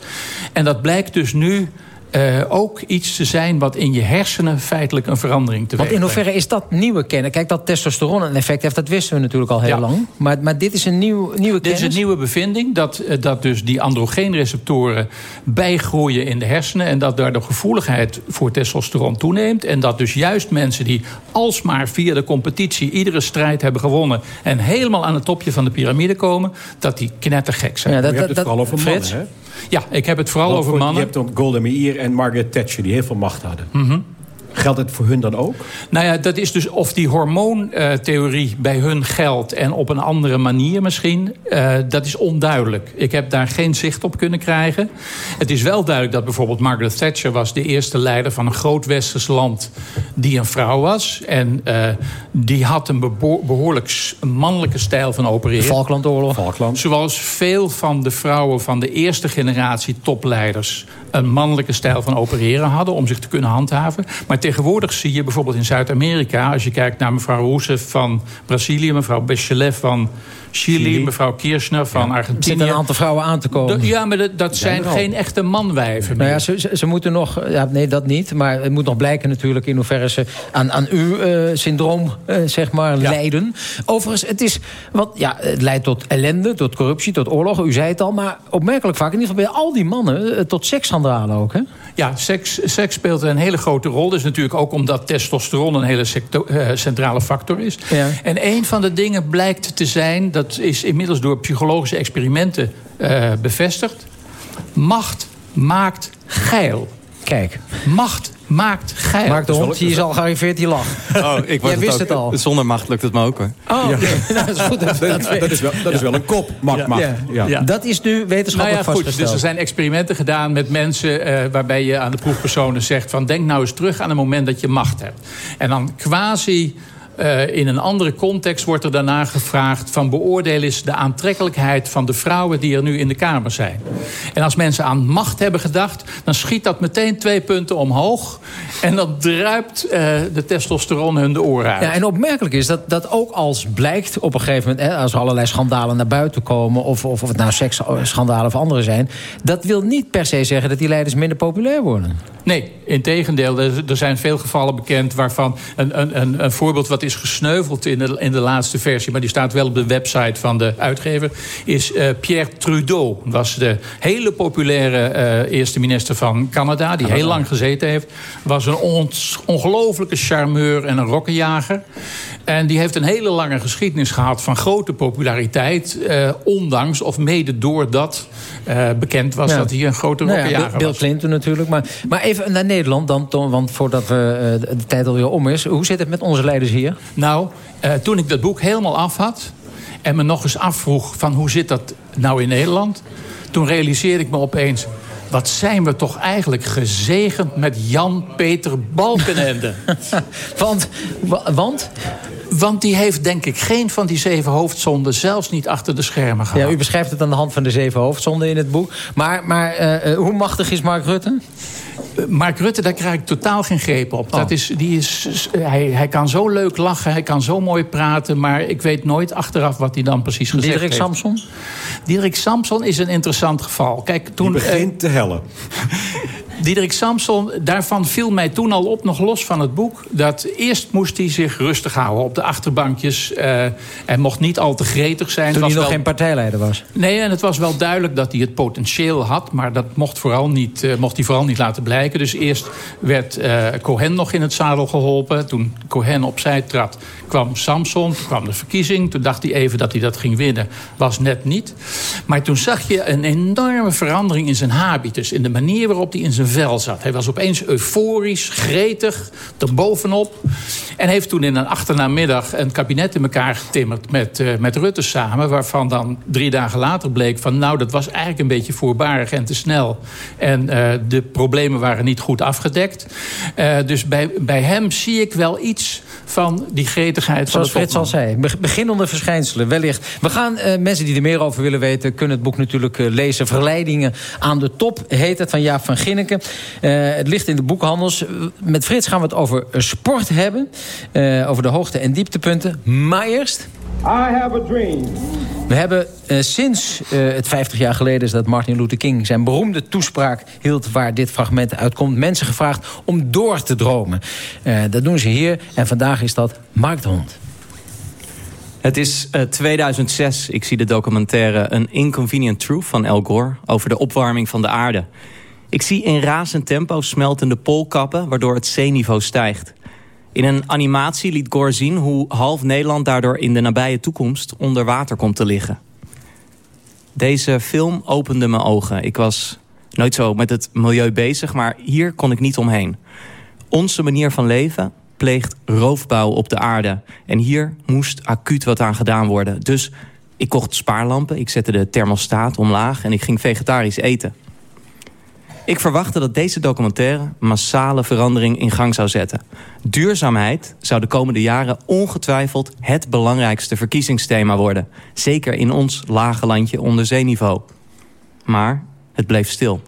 En dat blijkt dus nu eh, ook iets te zijn wat in je hersenen feitelijk een verandering teweeg Want in hoeverre is dat nieuwe kennis? Kijk, dat testosteron een effect heeft, dat wisten we natuurlijk al heel Ja. lang. Maar, maar dit is een nieuw, nieuwe Dit is kennis? een nieuwe bevinding dat, eh, dat dus die androgeenreceptoren bijgroeien in de hersenen... en dat daar de gevoeligheid voor testosteron toeneemt. En dat dus juist mensen die alsmaar via de competitie... iedere strijd hebben gewonnen en helemaal aan het topje van de piramide komen... dat die knettergek zijn. Ja, dat- je hebt het vooral over mannen, hè? Ja, ik heb het vooral Want over voor- mannen. Je hebt dan Golda Meir en Margaret Thatcher, die heel veel macht hadden. Mhm. Geldt het voor hun dan ook? Nou ja, dat is dus of die hormoontheorie bij hun geldt... en op een andere manier misschien, eh, dat is onduidelijk. Ik heb daar geen zicht op kunnen krijgen. Het is wel duidelijk dat bijvoorbeeld Margaret Thatcher... was de eerste leider van een groot westers land die een vrouw was. En eh, die had een behoorlijk mannelijke stijl van opereren. Falklandoorlog. Falkland. Zoals veel van de vrouwen van de eerste generatie topleiders... een mannelijke stijl van opereren hadden om zich te kunnen handhaven. Maar tegenwoordig zie je bijvoorbeeld in Zuid-Amerika... als je kijkt naar mevrouw Rousseff van Brazilië... mevrouw Bachelet van Chili, Chili. mevrouw Kirchner van Er Argentinië... zitten een aantal vrouwen aan te komen. Dat- ja, maar dat, dat Zijn er geen echte manwijven Nou meer. ja, ze, ze, ze moeten nog... Ja, nee, dat niet. Maar het moet nog blijken natuurlijk in hoeverre ze aan, aan uw eh, syndroom eh, zeg maar, lijden. Overigens, het is... Want ja, het leidt tot ellende, tot corruptie, tot oorlog. U zei het al. Maar opmerkelijk vaak, in ieder geval bij al die mannen... eh, tot seksschandalen ook, hè? Ja, seks, seks speelt een hele grote rol. Dus natuurlijk ook omdat testosteron een hele centrale factor is. Ja. En een van de dingen blijkt te zijn... dat is inmiddels door psychologische experimenten eh, bevestigd... macht maakt geil. Kijk. Macht maakt geil. Mark de Hond, die is al gearriveerd, die lag. Oh, ik Jij wist het al. Zonder macht lukt het me ook hoor. Oh. Nou, dat is goed. dat Dat, dat is wel, dat is wel een kop, macht, macht. Ja. Ja. Dat is nu Nou wetenschappelijk ja, goed. vastgesteld. Dus er zijn experimenten gedaan met mensen... eh, waarbij je aan de proefpersonen zegt van... denk nou eens terug aan het moment dat je macht hebt. En dan quasi... eh, in een andere context wordt er daarna gevraagd... van beoordeel eens de aantrekkelijkheid van de vrouwen... die er nu in de Kamer zijn. En als mensen aan macht hebben gedacht... dan schiet dat meteen twee punten omhoog. En dan druipt eh, de testosteron hun de oren uit. Ja, en opmerkelijk is dat, dat ook als blijkt op een gegeven moment... Hè, als er allerlei schandalen naar buiten komen... of, of, of het nou seksschandalen of andere zijn... dat wil niet per se zeggen dat die leiders minder populair worden. Nee, in tegendeel. Er, er zijn veel gevallen bekend waarvan... Een, een, een, een voorbeeld wat is gesneuveld in de, in de laatste versie... maar die staat wel op de website van de uitgever... is uh, Pierre Trudeau. Was de hele populaire uh, eerste minister van Canada... die heel lang gezeten heeft. Was een ongelofelijke charmeur en een rokkenjager. En die heeft een hele lange geschiedenis gehad van grote populariteit. Uh, ondanks of mede doordat uh, bekend was ja. dat hij een grote nou rokkenjager ja, Bill, was. Bill Clinton natuurlijk. Maar, maar even naar Nederland dan, want voordat we, uh, de tijd alweer om is. Hoe zit het met onze leiders hier? Nou, toen ik dat boek helemaal af had... en me nog eens afvroeg van hoe zit dat nou in Nederland... toen realiseerde ik me opeens wat zijn we toch eigenlijk gezegend met Jan-Peter Balkenende. want, want? Want die heeft denk ik geen van die zeven hoofdzonden... zelfs niet achter de schermen gehad. Ja, u beschrijft het aan de hand van de zeven hoofdzonden in het boek. Maar, maar uh, hoe machtig is Mark Rutte? Mark Rutte, daar krijg ik totaal geen greep op. Oh. Dat is, die is, hij, hij kan zo leuk lachen, hij kan zo mooi praten... maar ik weet nooit achteraf wat hij dan precies gezegd Diederik heeft. Samson? Diederik Samson is een interessant geval. Kijk, toen, die begint uh, te hellen. Diederik Samson, daarvan viel mij toen al op, nog los van het boek... dat eerst moest hij zich rustig houden op de achterbankjes. Uh, en mocht niet al te gretig zijn. Toen was hij nog wel... geen partijleider was? Nee, en het was wel duidelijk dat hij het potentieel had... maar dat mocht, vooral niet, uh, mocht hij vooral niet laten blijken. Dus eerst werd uh, Cohen nog in het zadel geholpen. Toen Cohen opzij trad, kwam Samson. Kwam de verkiezing. Toen dacht hij even dat hij dat ging winnen. Was net niet. Maar toen zag je een enorme verandering in zijn habitus. In de manier waarop hij in zijn vel zat. Hij was opeens euforisch, gretig, erbovenop. En heeft toen in een achternamiddag een kabinet in elkaar getimmerd met, uh, met Rutte samen. Waarvan dan drie dagen later bleek van nou dat was eigenlijk een beetje voorbarig en te snel. En uh, de problemen waren niet goed afgedekt. Uh, dus bij, bij hem zie ik wel iets van die gretigheid. Zoals van Frits al zei, beginnende verschijnselen wellicht. We gaan, uh, mensen die er meer over willen weten... kunnen het boek natuurlijk uh, lezen. Verleidingen aan de top heet het, van Jaap van Ginneken. Uh, het ligt in de boekhandels. Met Frits gaan we het over sport hebben. over de hoogte- en dieptepunten. Maar eerst... I have a dream. We hebben uh, sinds uh, het 50 jaar geleden is dat Martin Luther King zijn beroemde toespraak hield waar dit fragment uitkomt. Mensen gevraagd om door te dromen. Uh, dat doen ze hier en vandaag is dat Mark de Hond. Het is uh, 2006. Ik zie de documentaire An Inconvenient Truth van Al Gore over de opwarming van de aarde. Ik zie in razend tempo smeltende poolkappen waardoor het zeeniveau stijgt. In een animatie liet Gore zien hoe half Nederland daardoor in de nabije toekomst onder water komt te liggen. Deze film opende mijn ogen. Ik was nooit zo met het milieu bezig, maar hier kon ik niet omheen. Onze manier van leven pleegt roofbouw op de aarde. En hier moest acuut wat aan gedaan worden. Dus ik kocht spaarlampen, ik zette de thermostaat omlaag... en ik ging vegetarisch eten. Ik verwachtte dat deze documentaire massale verandering in gang zou zetten. Duurzaamheid zou de komende jaren ongetwijfeld het belangrijkste verkiezingsthema worden. Zeker in ons lage landje onder zeeniveau. Maar het bleef stil.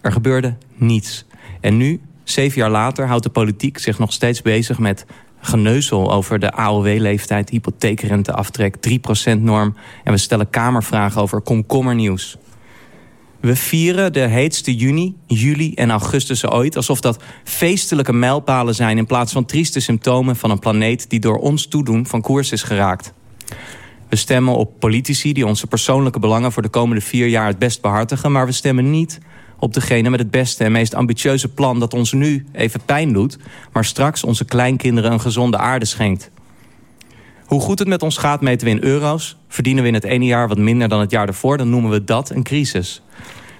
Er gebeurde niets. En nu, zeven jaar later, houdt de politiek zich nog steeds bezig met geneuzel over de AOW-leeftijd, hypotheekrenteaftrek, 3%-norm... en we stellen kamervragen over komkommernieuws. We vieren de heetste juni, juli en augustus ooit... alsof dat feestelijke mijlpalen zijn... in plaats van trieste symptomen van een planeet... die door ons toedoen van koers is geraakt. We stemmen op politici die onze persoonlijke belangen... voor de komende vier jaar het best behartigen... maar we stemmen niet op degene met het beste en meest ambitieuze plan... dat ons nu even pijn doet... maar straks onze kleinkinderen een gezonde aarde schenkt. Hoe goed het met ons gaat meten we in euro's. Verdienen we in het ene jaar wat minder dan het jaar ervoor... dan noemen we dat een crisis.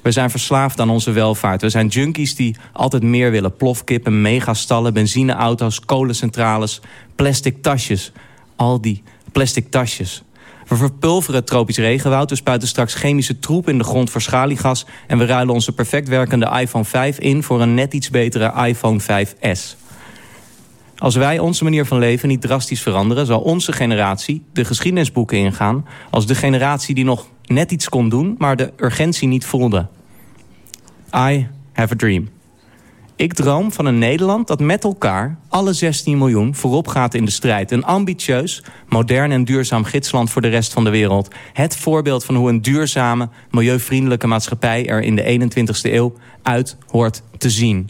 We zijn verslaafd aan onze welvaart. We zijn junkies die altijd meer willen. Plofkippen, megastallen, benzineauto's, kolencentrales, plastic tasjes. Al die plastic tasjes. We verpulveren het tropisch regenwoud. We spuiten straks chemische troep in de grond voor schaliegas... en we ruilen onze perfect werkende iPhone 5 in... voor een net iets betere iPhone 5S. Als wij onze manier van leven niet drastisch veranderen... zal onze generatie de geschiedenisboeken ingaan... als de generatie die nog net iets kon doen... maar de urgentie niet voelde. I have a dream. Ik droom van een Nederland dat met elkaar, alle 16 miljoen, voorop gaat in de strijd. Een ambitieus, modern en duurzaam gidsland voor de rest van de wereld. Het voorbeeld van hoe een duurzame, milieuvriendelijke maatschappij er in de 21ste eeuw uit hoort te zien.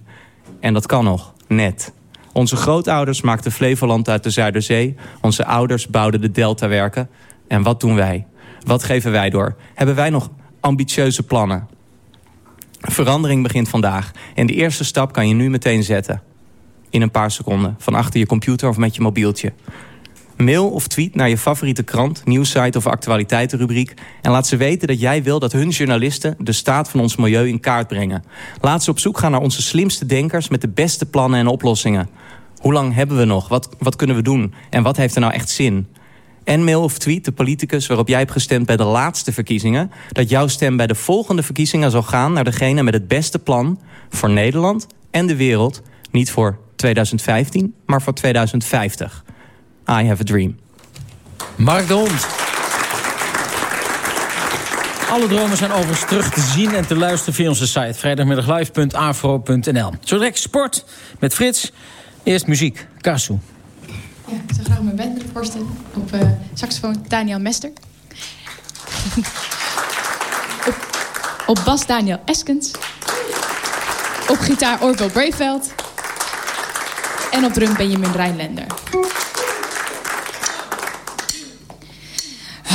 En dat kan nog, net. Onze grootouders maakten Flevoland uit de Zuiderzee. Onze ouders bouwden de deltawerken. En wat doen wij? Wat geven wij door? Hebben wij nog ambitieuze plannen? Verandering begint vandaag. En de eerste stap kan je nu meteen zetten. In een paar seconden. Van achter je computer of met je mobieltje. Mail of tweet naar je favoriete krant, nieuwssite of actualiteitenrubriek... en laat ze weten dat jij wil dat hun journalisten... de staat van ons milieu in kaart brengen. Laat ze op zoek gaan naar onze slimste denkers... met de beste plannen en oplossingen. Hoe lang hebben we nog? Wat, wat kunnen we doen? En wat heeft er nou echt zin? En mail of tweet de politicus waarop jij hebt gestemd bij de laatste verkiezingen... dat jouw stem bij de volgende verkiezingen zal gaan... naar degene met het beste plan voor Nederland en de wereld. Niet voor 2015, maar voor 2050. I have a dream. Mark de Hond. Alle dromen zijn overigens terug te zien en te luisteren via onze site. vrijdagmiddaglive.afro.nl Zo direct sport met Frits. Eerst muziek. Kasu. Ja, ik zou graag mijn band willen voorstellen. Op eh, saxofoon Daniel Mester. op, op bas Daniel Eskens. Op gitaar Orville Brayveld. En op drum Benjamin Rijnlander.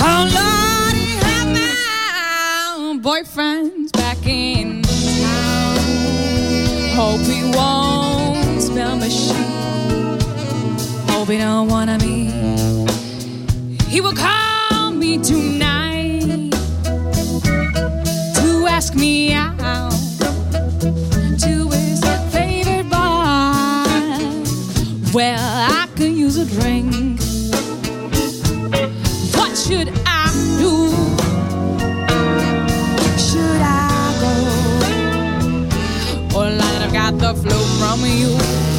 Oh Lordy, have my boyfriend's back in town. Hope he won't smell my shit. Hope he don't wanna me. He will call me tonight to ask me out. Well, I could use a drink. Should I do? Should I go? Or line I've got the flu from you?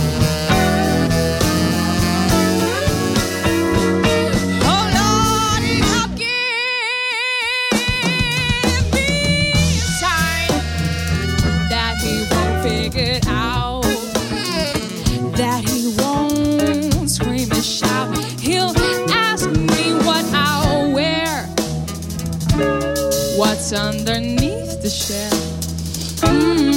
Underneath the shell. Mm.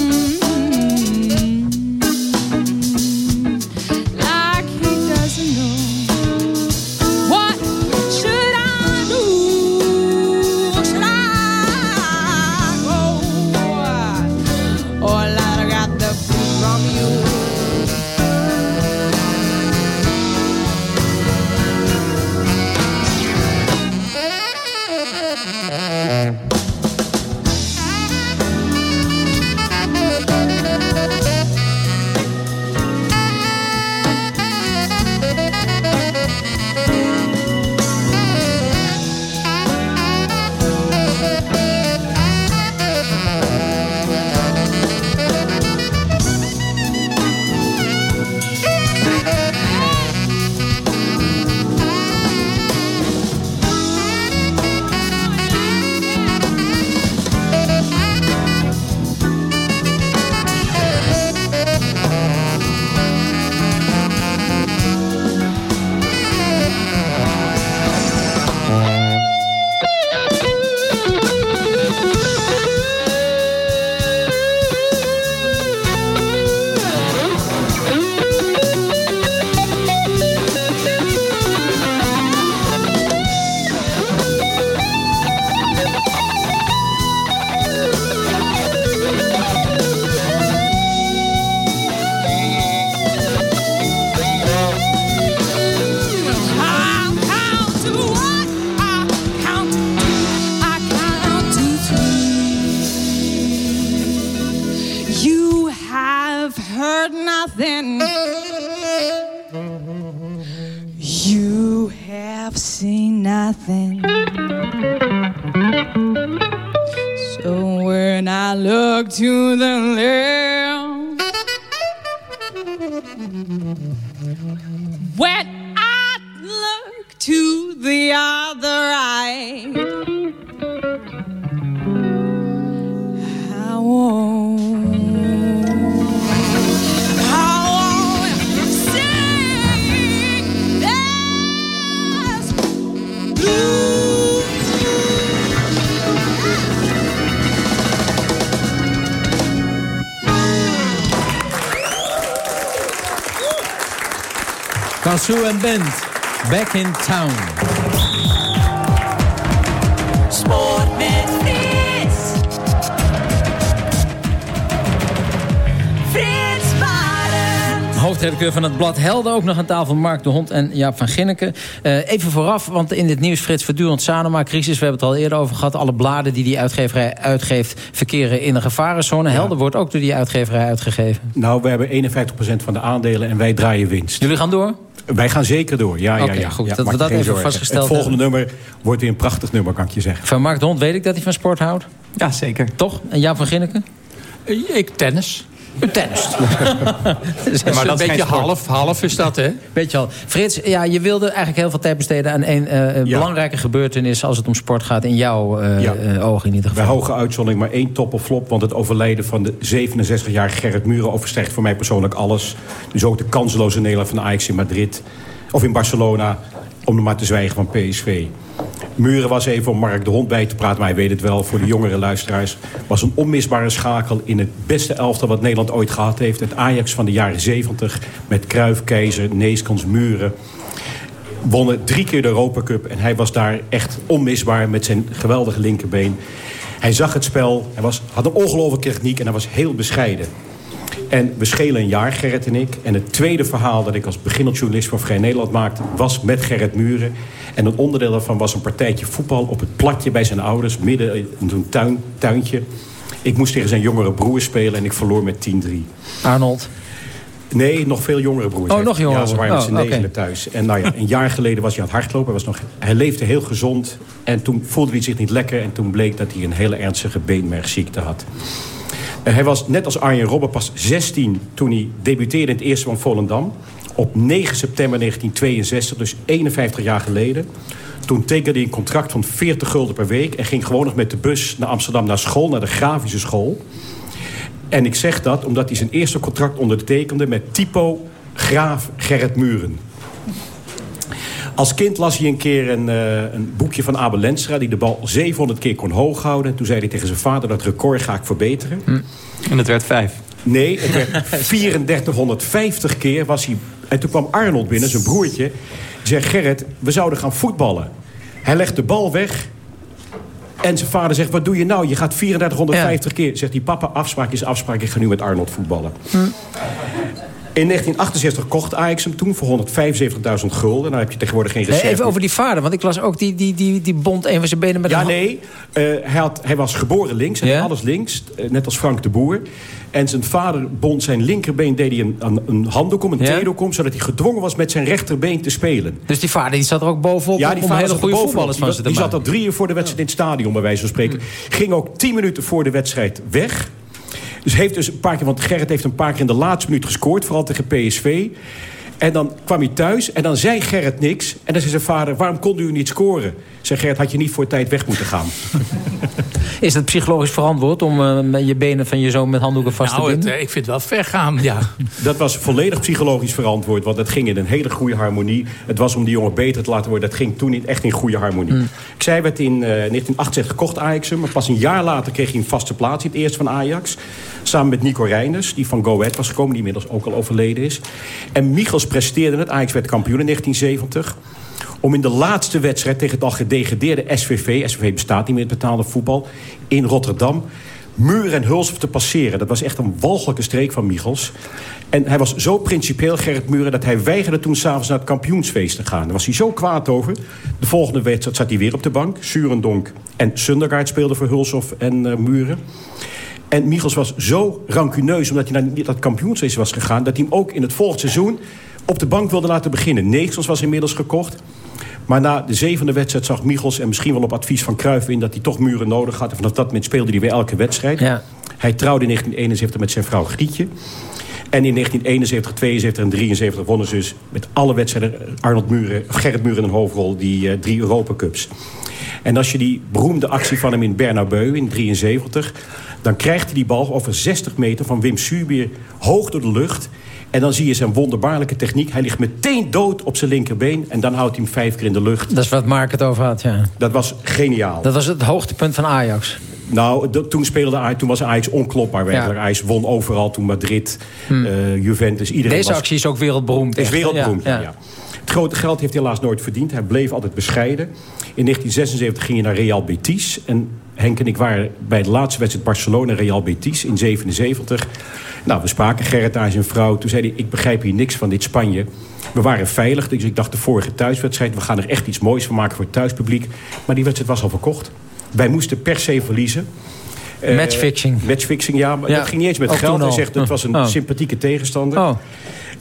Have heard nothing. You have seen nothing. So when I look to the left, when I look to the other eye, I won't. Kassou en Band, Back in Town. Sport met Frits. Frits Barend. Hoofdredacteur van het blad Helden, ook nog aan tafel Mark de Hond en Jaap van Ginneken. Eh, even vooraf, want in dit nieuws Frits voortdurend Sanoma-crisis. We hebben het al eerder over gehad. Alle bladen die die uitgeverij uitgeeft verkeren in een gevarenzone. Helden wordt ook door die uitgeverij uitgegeven. Nou, we hebben 51% van de aandelen en wij draaien winst. Jullie gaan door? Wij gaan zeker door, ja, ja, ja. goed, Ja, dat we dat even zorgen. vastgesteld Het volgende nummer wordt weer een prachtig nummer, kan ik je zeggen. Van Mark de Hond weet ik dat hij van sport houdt. Ja, zeker. Toch? En Jaap van Ginneken? Ik tennis. U tennis. maar dat een beetje half, half is dat, hè? Beetje al. Frits, ja, je wilde eigenlijk heel veel tijd besteden aan een eh, Ja. belangrijke gebeurtenis als het om sport gaat. In jouw eh, Ja. eh, ogen in ieder Bij geval. hoge uitzondering maar één top of flop. Want het overlijden van de 67-jarige Gerrit Muren overstijgt voor mij persoonlijk alles. Dus ook de kansloze nederlaag van de Ajax in Madrid. Of in Barcelona, om nog maar te zwijgen van PSV. Muren was even om Mark de Hond bij te praten, maar hij weet het wel voor de jongere luisteraars. Was een onmisbare schakel in het beste elftal wat Nederland ooit gehad heeft. Het Ajax van de jaren 70 met Kruif, Keizer, Neeskans, Muren wonnen drie keer de Europa Cup. En hij was daar echt onmisbaar met zijn geweldige linkerbeen. Hij zag het spel, hij was, had een ongelofelijke techniek en hij was heel bescheiden. En we schelen een jaar, Gerrit en ik. En het tweede verhaal dat ik als beginnend journalist voor Vrij Nederland maakte... was met Gerrit Muren. En een onderdeel daarvan was een partijtje voetbal op het platje bij zijn ouders... midden in zo'n tuin, tuintje. Ik moest tegen zijn jongere broer spelen en ik verloor met 10-3. Arnold. Nee, nog veel jongere broers. Oh, nog jongere Ja, ze waren met broers. z'n Oh, negenen thuis. En nou ja, een jaar geleden was hij aan het hardlopen. Hij, was nog, hij leefde heel gezond. En toen voelde hij zich niet lekker. En toen bleek dat hij een hele ernstige beenmergziekte had. Hij was net als Arjen Robben pas 16 toen hij debuteerde in het eerste van Volendam. Op 9 september 1962, dus 51 jaar geleden. Toen tekende hij een contract van 40 gulden per week... en ging gewoon nog met de bus naar Amsterdam naar school, naar de grafische school. En ik zeg dat omdat hij zijn eerste contract ondertekende... met typo Graaf Gerrit Muren. Als kind las hij een keer een, eh, een boekje van Abel Lenstra... die de bal 700 keer kon hoog houden. En toen zei hij tegen zijn vader... dat record ga ik verbeteren. En het werd vijf. Nee, het werd 3450 keer was hij... En toen kwam Arnold binnen, zijn broertje. Die zei, Gerrit, we zouden gaan voetballen. Hij legt de bal weg. En zijn vader zegt, wat doe je nou? Je gaat 3450 keer. Zegt hij, papa, afspraak is afspraak. Ik ga nu met Arnold voetballen. In 1968 kocht Ajax hem toen voor 175.000 gulden. Nou heb je tegenwoordig geen reserve. even over die vader, want ik las ook die, die, die, die bond een van zijn benen met Ja, een hand- nee. eh, hij, had, hij was geboren links. Hij had alles links. eh, net als Frank de Boer. En zijn vader bond zijn linkerbeen... deed hij een, een, een handdoek om, een Ja? om... zodat hij gedwongen was met zijn rechterbeen te spelen. Dus die vader die zat er ook bovenop Ja, die om hele goede er voetballers van was- ze te die zat al drie uur voor de wedstrijd in het stadion, bij wijze van spreken. Ging ook tien minuten voor de wedstrijd weg. Dus heeft dus een paar keer, want Gerrit heeft een paar keer in de laatste minuut gescoord, vooral tegen PSV. En dan kwam hij thuis en dan zei Gerrit niks. En dan zei zijn vader, waarom kon u niet scoren? Zei Gerrit, had je niet voor tijd weg moeten gaan. Is het psychologisch verantwoord om eh, met je benen van je zoon met handdoeken vast Nou, te het, binden? eh, ik vind het wel ver gaan, ja. Dat was volledig psychologisch verantwoord. Want het ging in een hele goede harmonie. Het was om die jongen beter te laten worden. Dat ging toen niet echt in goede harmonie. Ik zei, werd in 1968 gekocht Ajax. Maar pas een jaar later kreeg hij een vaste plaats in het eerste van Ajax. Samen met Nico Reinders, die van Go Ahead was gekomen. Die inmiddels ook al overleden is. En Michels presteerde het. Ajax werd kampioen in 1970 om in de laatste wedstrijd tegen het al gedegradeerde SVV... SVV bestaat niet meer het betaalde voetbal... in Rotterdam, Muur en Hulshof te passeren. Dat was echt een walgelijke streek van Michels. En hij was zo principieel, Gerrit Muren... dat hij weigerde toen s'avonds naar het kampioensfeest te gaan. Daar was hij zo kwaad over. De volgende wedstrijd zat hij weer op de bank. Surendonk en Sundergaard speelden voor Hulshof en eh, Muren. En Michels was zo rancuneus omdat hij naar dat kampioensfeest was gegaan... dat hij hem ook in het volgende seizoen op de bank wilde laten beginnen. Negels was inmiddels gekocht. Maar na de zevende wedstrijd zag Michels... en misschien wel op advies van Cruijff in... dat hij toch muren nodig had. En vanaf dat moment speelde hij weer elke wedstrijd. Hij trouwde in 1971 met zijn vrouw Grietje. En in 1971, 72 en 73 wonnen ze dus met alle wedstrijden... Arnold Muren, of Gerrit Muren in een hoofdrol, die eh, drie Europa Cups. En als je die beroemde actie van hem in Bernabeu in 73... dan krijgt hij die bal over 60 meter van Wim Subier hoog door de lucht... En dan zie je zijn wonderbaarlijke techniek. Hij ligt meteen dood op zijn linkerbeen. En dan houdt hij hem vijf keer in de lucht. Dat is wat Mark het over had, ja. Dat was geniaal. Dat was het hoogtepunt van Ajax. Nou, dat- toen speelde Ajax, toen was Ajax onklopbaar werkelijk. Ajax won overal, toen Madrid, eh, Juventus, iedereen Hmm. Deze was... actie is ook wereldberoemd. is echt, wereldberoemd, Ja, ja. ja. Het grote geld heeft hij helaas nooit verdiend. Hij bleef altijd bescheiden. In 1976 ging hij naar Real Betis. En Henk en ik waren bij de laatste wedstrijd Barcelona-Real Betis in 77. Nou, we spraken Gerrit daar zijn vrouw. Toen zei hij, ik begrijp hier niks van dit Spanje. We waren veilig, dus ik dacht de vorige thuiswedstrijd... we gaan er echt iets moois van maken voor het thuispubliek. Maar die wedstrijd was al verkocht. Wij moesten per se verliezen. Eh, Matchfixing. Matchfixing, ja. Maar Ja, dat ging niet eens met geld. Hij zegt, het was een Oh. sympathieke tegenstander. Oh.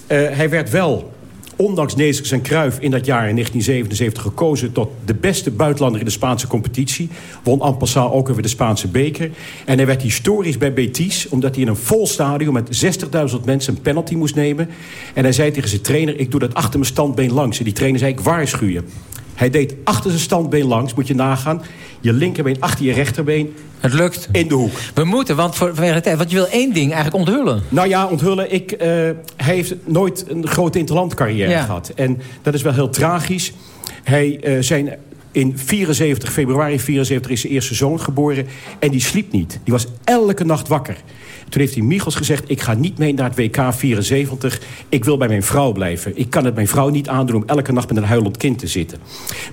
Eh, hij werd wel, ondanks Neeskens en Kruif in dat jaar in 1977 gekozen... tot de beste buitenlander in de Spaanse competitie. Won en passant ook weer de Spaanse beker. En hij werd historisch bij Betis... omdat hij in een vol stadion met 60.000 mensen een penalty moest nemen. En hij zei tegen zijn trainer... ik doe dat achter mijn standbeen langs. En die trainer zei, ik waarschuw je. Hij deed achter zijn standbeen langs, moet je nagaan. Je linkerbeen achter je rechterbeen. Het lukt. In de hoek. We moeten, want, voor, want je wil één ding eigenlijk onthullen. Nou ja, onthullen. Ik, eh, hij heeft nooit een grote interlandcarrière Ja. gehad. En dat is wel heel tragisch. Hij eh, zijn... In 74, februari 74 is zijn eerste zoon geboren. En die sliep niet. Die was elke nacht wakker. Toen heeft hij Michels gezegd... ik ga niet mee naar het WK 74. Ik wil bij mijn vrouw blijven. Ik kan het mijn vrouw niet aandoen om elke nacht met een huilend kind te zitten.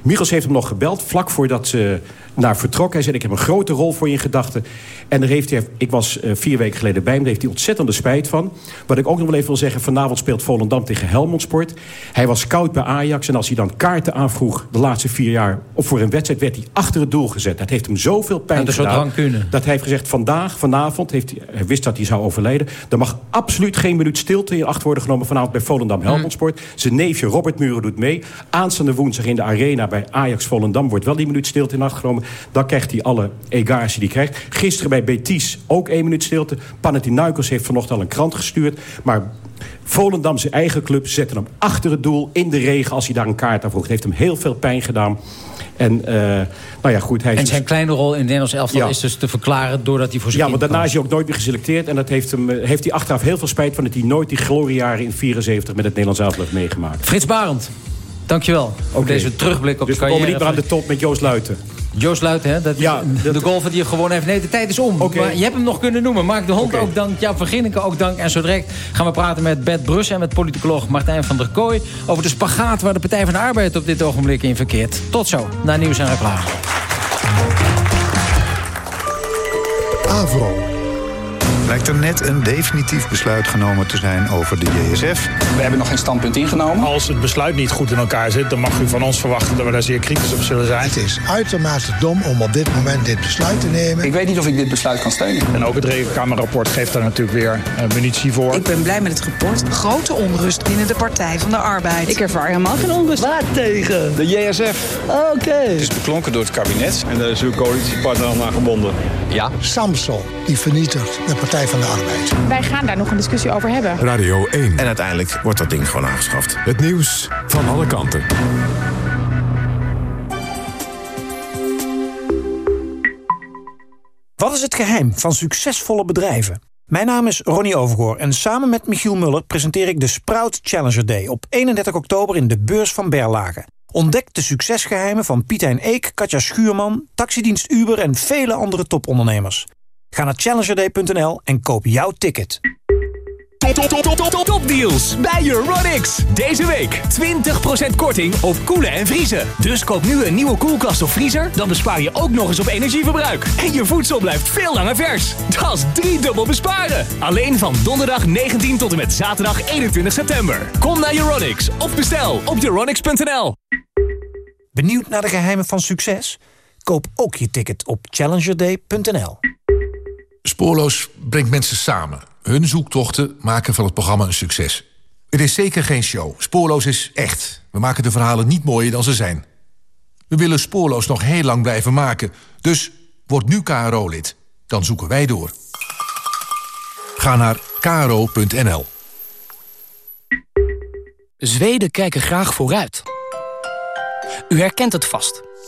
Michels heeft hem nog gebeld, vlak voordat ze naar vertrok. Hij zei, ik heb een grote rol voor je in gedachten. En daar heeft hij, ik was eh, vier weken geleden bij hem... daar heeft hij ontzettende spijt van. Wat ik ook nog wel even wil zeggen... vanavond speelt Volendam tegen Helmond Sport. Hij was scout bij Ajax. En als hij dan kaarten aanvroeg de laatste vier jaar... of voor een wedstrijd, werd hij achter het doel gezet. Dat heeft hem zoveel pijn gedaan. Dat hij heeft gezegd, vandaag, vanavond... Heeft hij, hij wist dat hij zou overlijden. Er mag absoluut geen minuut stilte in acht worden genomen... vanavond bij Volendam Helmond Sport. Zijn neefje Robert Muren doet mee. Aanstaande woensdag in de arena bij Ajax Volendam... wordt wel die minuut stilte in acht genomen. Dan krijgt hij alle egaars die hij krijgt. Gisteren bij Betis ook één minuut stilte. Panathinaikos heeft vanochtend al een krant gestuurd. Maar Volendam, zijn eigen club, zette hem achter het doel... in de regen als hij daar een kaart aan vroeg. Het heeft hem heel veel pijn gedaan. En, eh, nou ja, goed, hij En zijn kleine rol in het Nederlands elftal Ja. is dus te verklaren... doordat hij voor zijn ja, maar daarna kwam. is hij ook nooit meer geselecteerd. En dat heeft, hem, eh, heeft hij achteraf heel veel spijt van... dat hij nooit die gloriejaren in 74 met het Nederlands elftal heeft meegemaakt. Frits Barend, dankjewel. Voor deze terugblik op Dus de we komen carrière. niet meer aan de top met Joost Luiten. Joost Luiten, hè? Dat Ja, de golfer die je gewonnen heeft. Nee, de tijd is om. Maar je hebt hem nog kunnen noemen. Mark de Hond ook dank. Jaap van Ginneken ook dank. En zo direct gaan we praten met Bert Brus en met politicoloog Martijn van der Kooi... over de spagaat waar de Partij van de Arbeid op dit ogenblik in verkeert. Tot zo, na nieuws en reclame. Avro. Lijkt er net een definitief besluit genomen te zijn over de JSF. We hebben nog geen standpunt ingenomen. Als het besluit niet goed in elkaar zit, dan mag u van ons verwachten dat we daar zeer kritisch op zullen zijn. Het is uitermate dom om op dit moment dit besluit te nemen. Ik weet niet of ik dit besluit kan steunen. En ook het rekenkamerrapport geeft daar natuurlijk weer uh, munitie voor. Ik ben blij met het rapport. Grote onrust binnen de Partij van de Arbeid. Ik ervaar helemaal geen onrust. Waar tegen? De JSF. Oké. Het is beklonken door het kabinet en daar is uw coalitiepartner al aan gebonden. Ja. Samsel, die vernietigt de Partij van de Arbeid. Wij gaan daar nog een discussie over hebben. Radio 1. En uiteindelijk wordt dat ding gewoon aangeschaft. Het nieuws van alle kanten. Wat is het geheim van succesvolle bedrijven? Mijn naam is Ronnie Overgoor en samen met Michiel Muller presenteer ik de Sprout Challenger Day op 31 oktober in de beurs van Berlage. Ontdek de succesgeheimen van Pietijn Eek, Katja Schuurman, taxidienst Uber en vele andere topondernemers. Ga naar challengerday.nl en koop jouw ticket. Topdeals bij Euronics. Deze week 20% korting op koelen en vriezen. Dus koop nu een nieuwe koelkast of vriezer, dan bespaar je ook nog eens op energieverbruik. En je voedsel blijft veel langer vers. Dat is driedubbel besparen. Alleen van donderdag 19 tot en met zaterdag 21 september. Kom naar Euronics of bestel op euronics.nl. Benieuwd naar de geheimen van succes? Koop ook je ticket op challengerday.nl. Spoorloos brengt mensen samen. Hun zoektochten maken van het programma een succes. Het is zeker geen show. Spoorloos is echt. We maken de verhalen niet mooier dan ze zijn. We willen Spoorloos nog heel lang blijven maken. Dus word nu KRO-lid. Dan zoeken wij door. Ga naar kro.nl. Zweden kijken graag vooruit. U herkent het vast.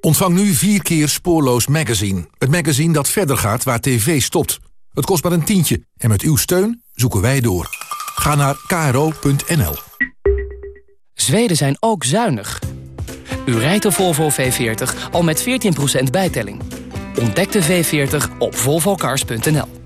Ontvang nu vier keer Spoorloos Magazine. Het magazine dat verder gaat waar tv stopt. Het kost maar een tientje en met uw steun zoeken wij door. Ga naar kro.nl. Zweden zijn ook zuinig. U rijdt de Volvo V40 al met 14% bijtelling. Ontdek de V40 op volvocars.nl.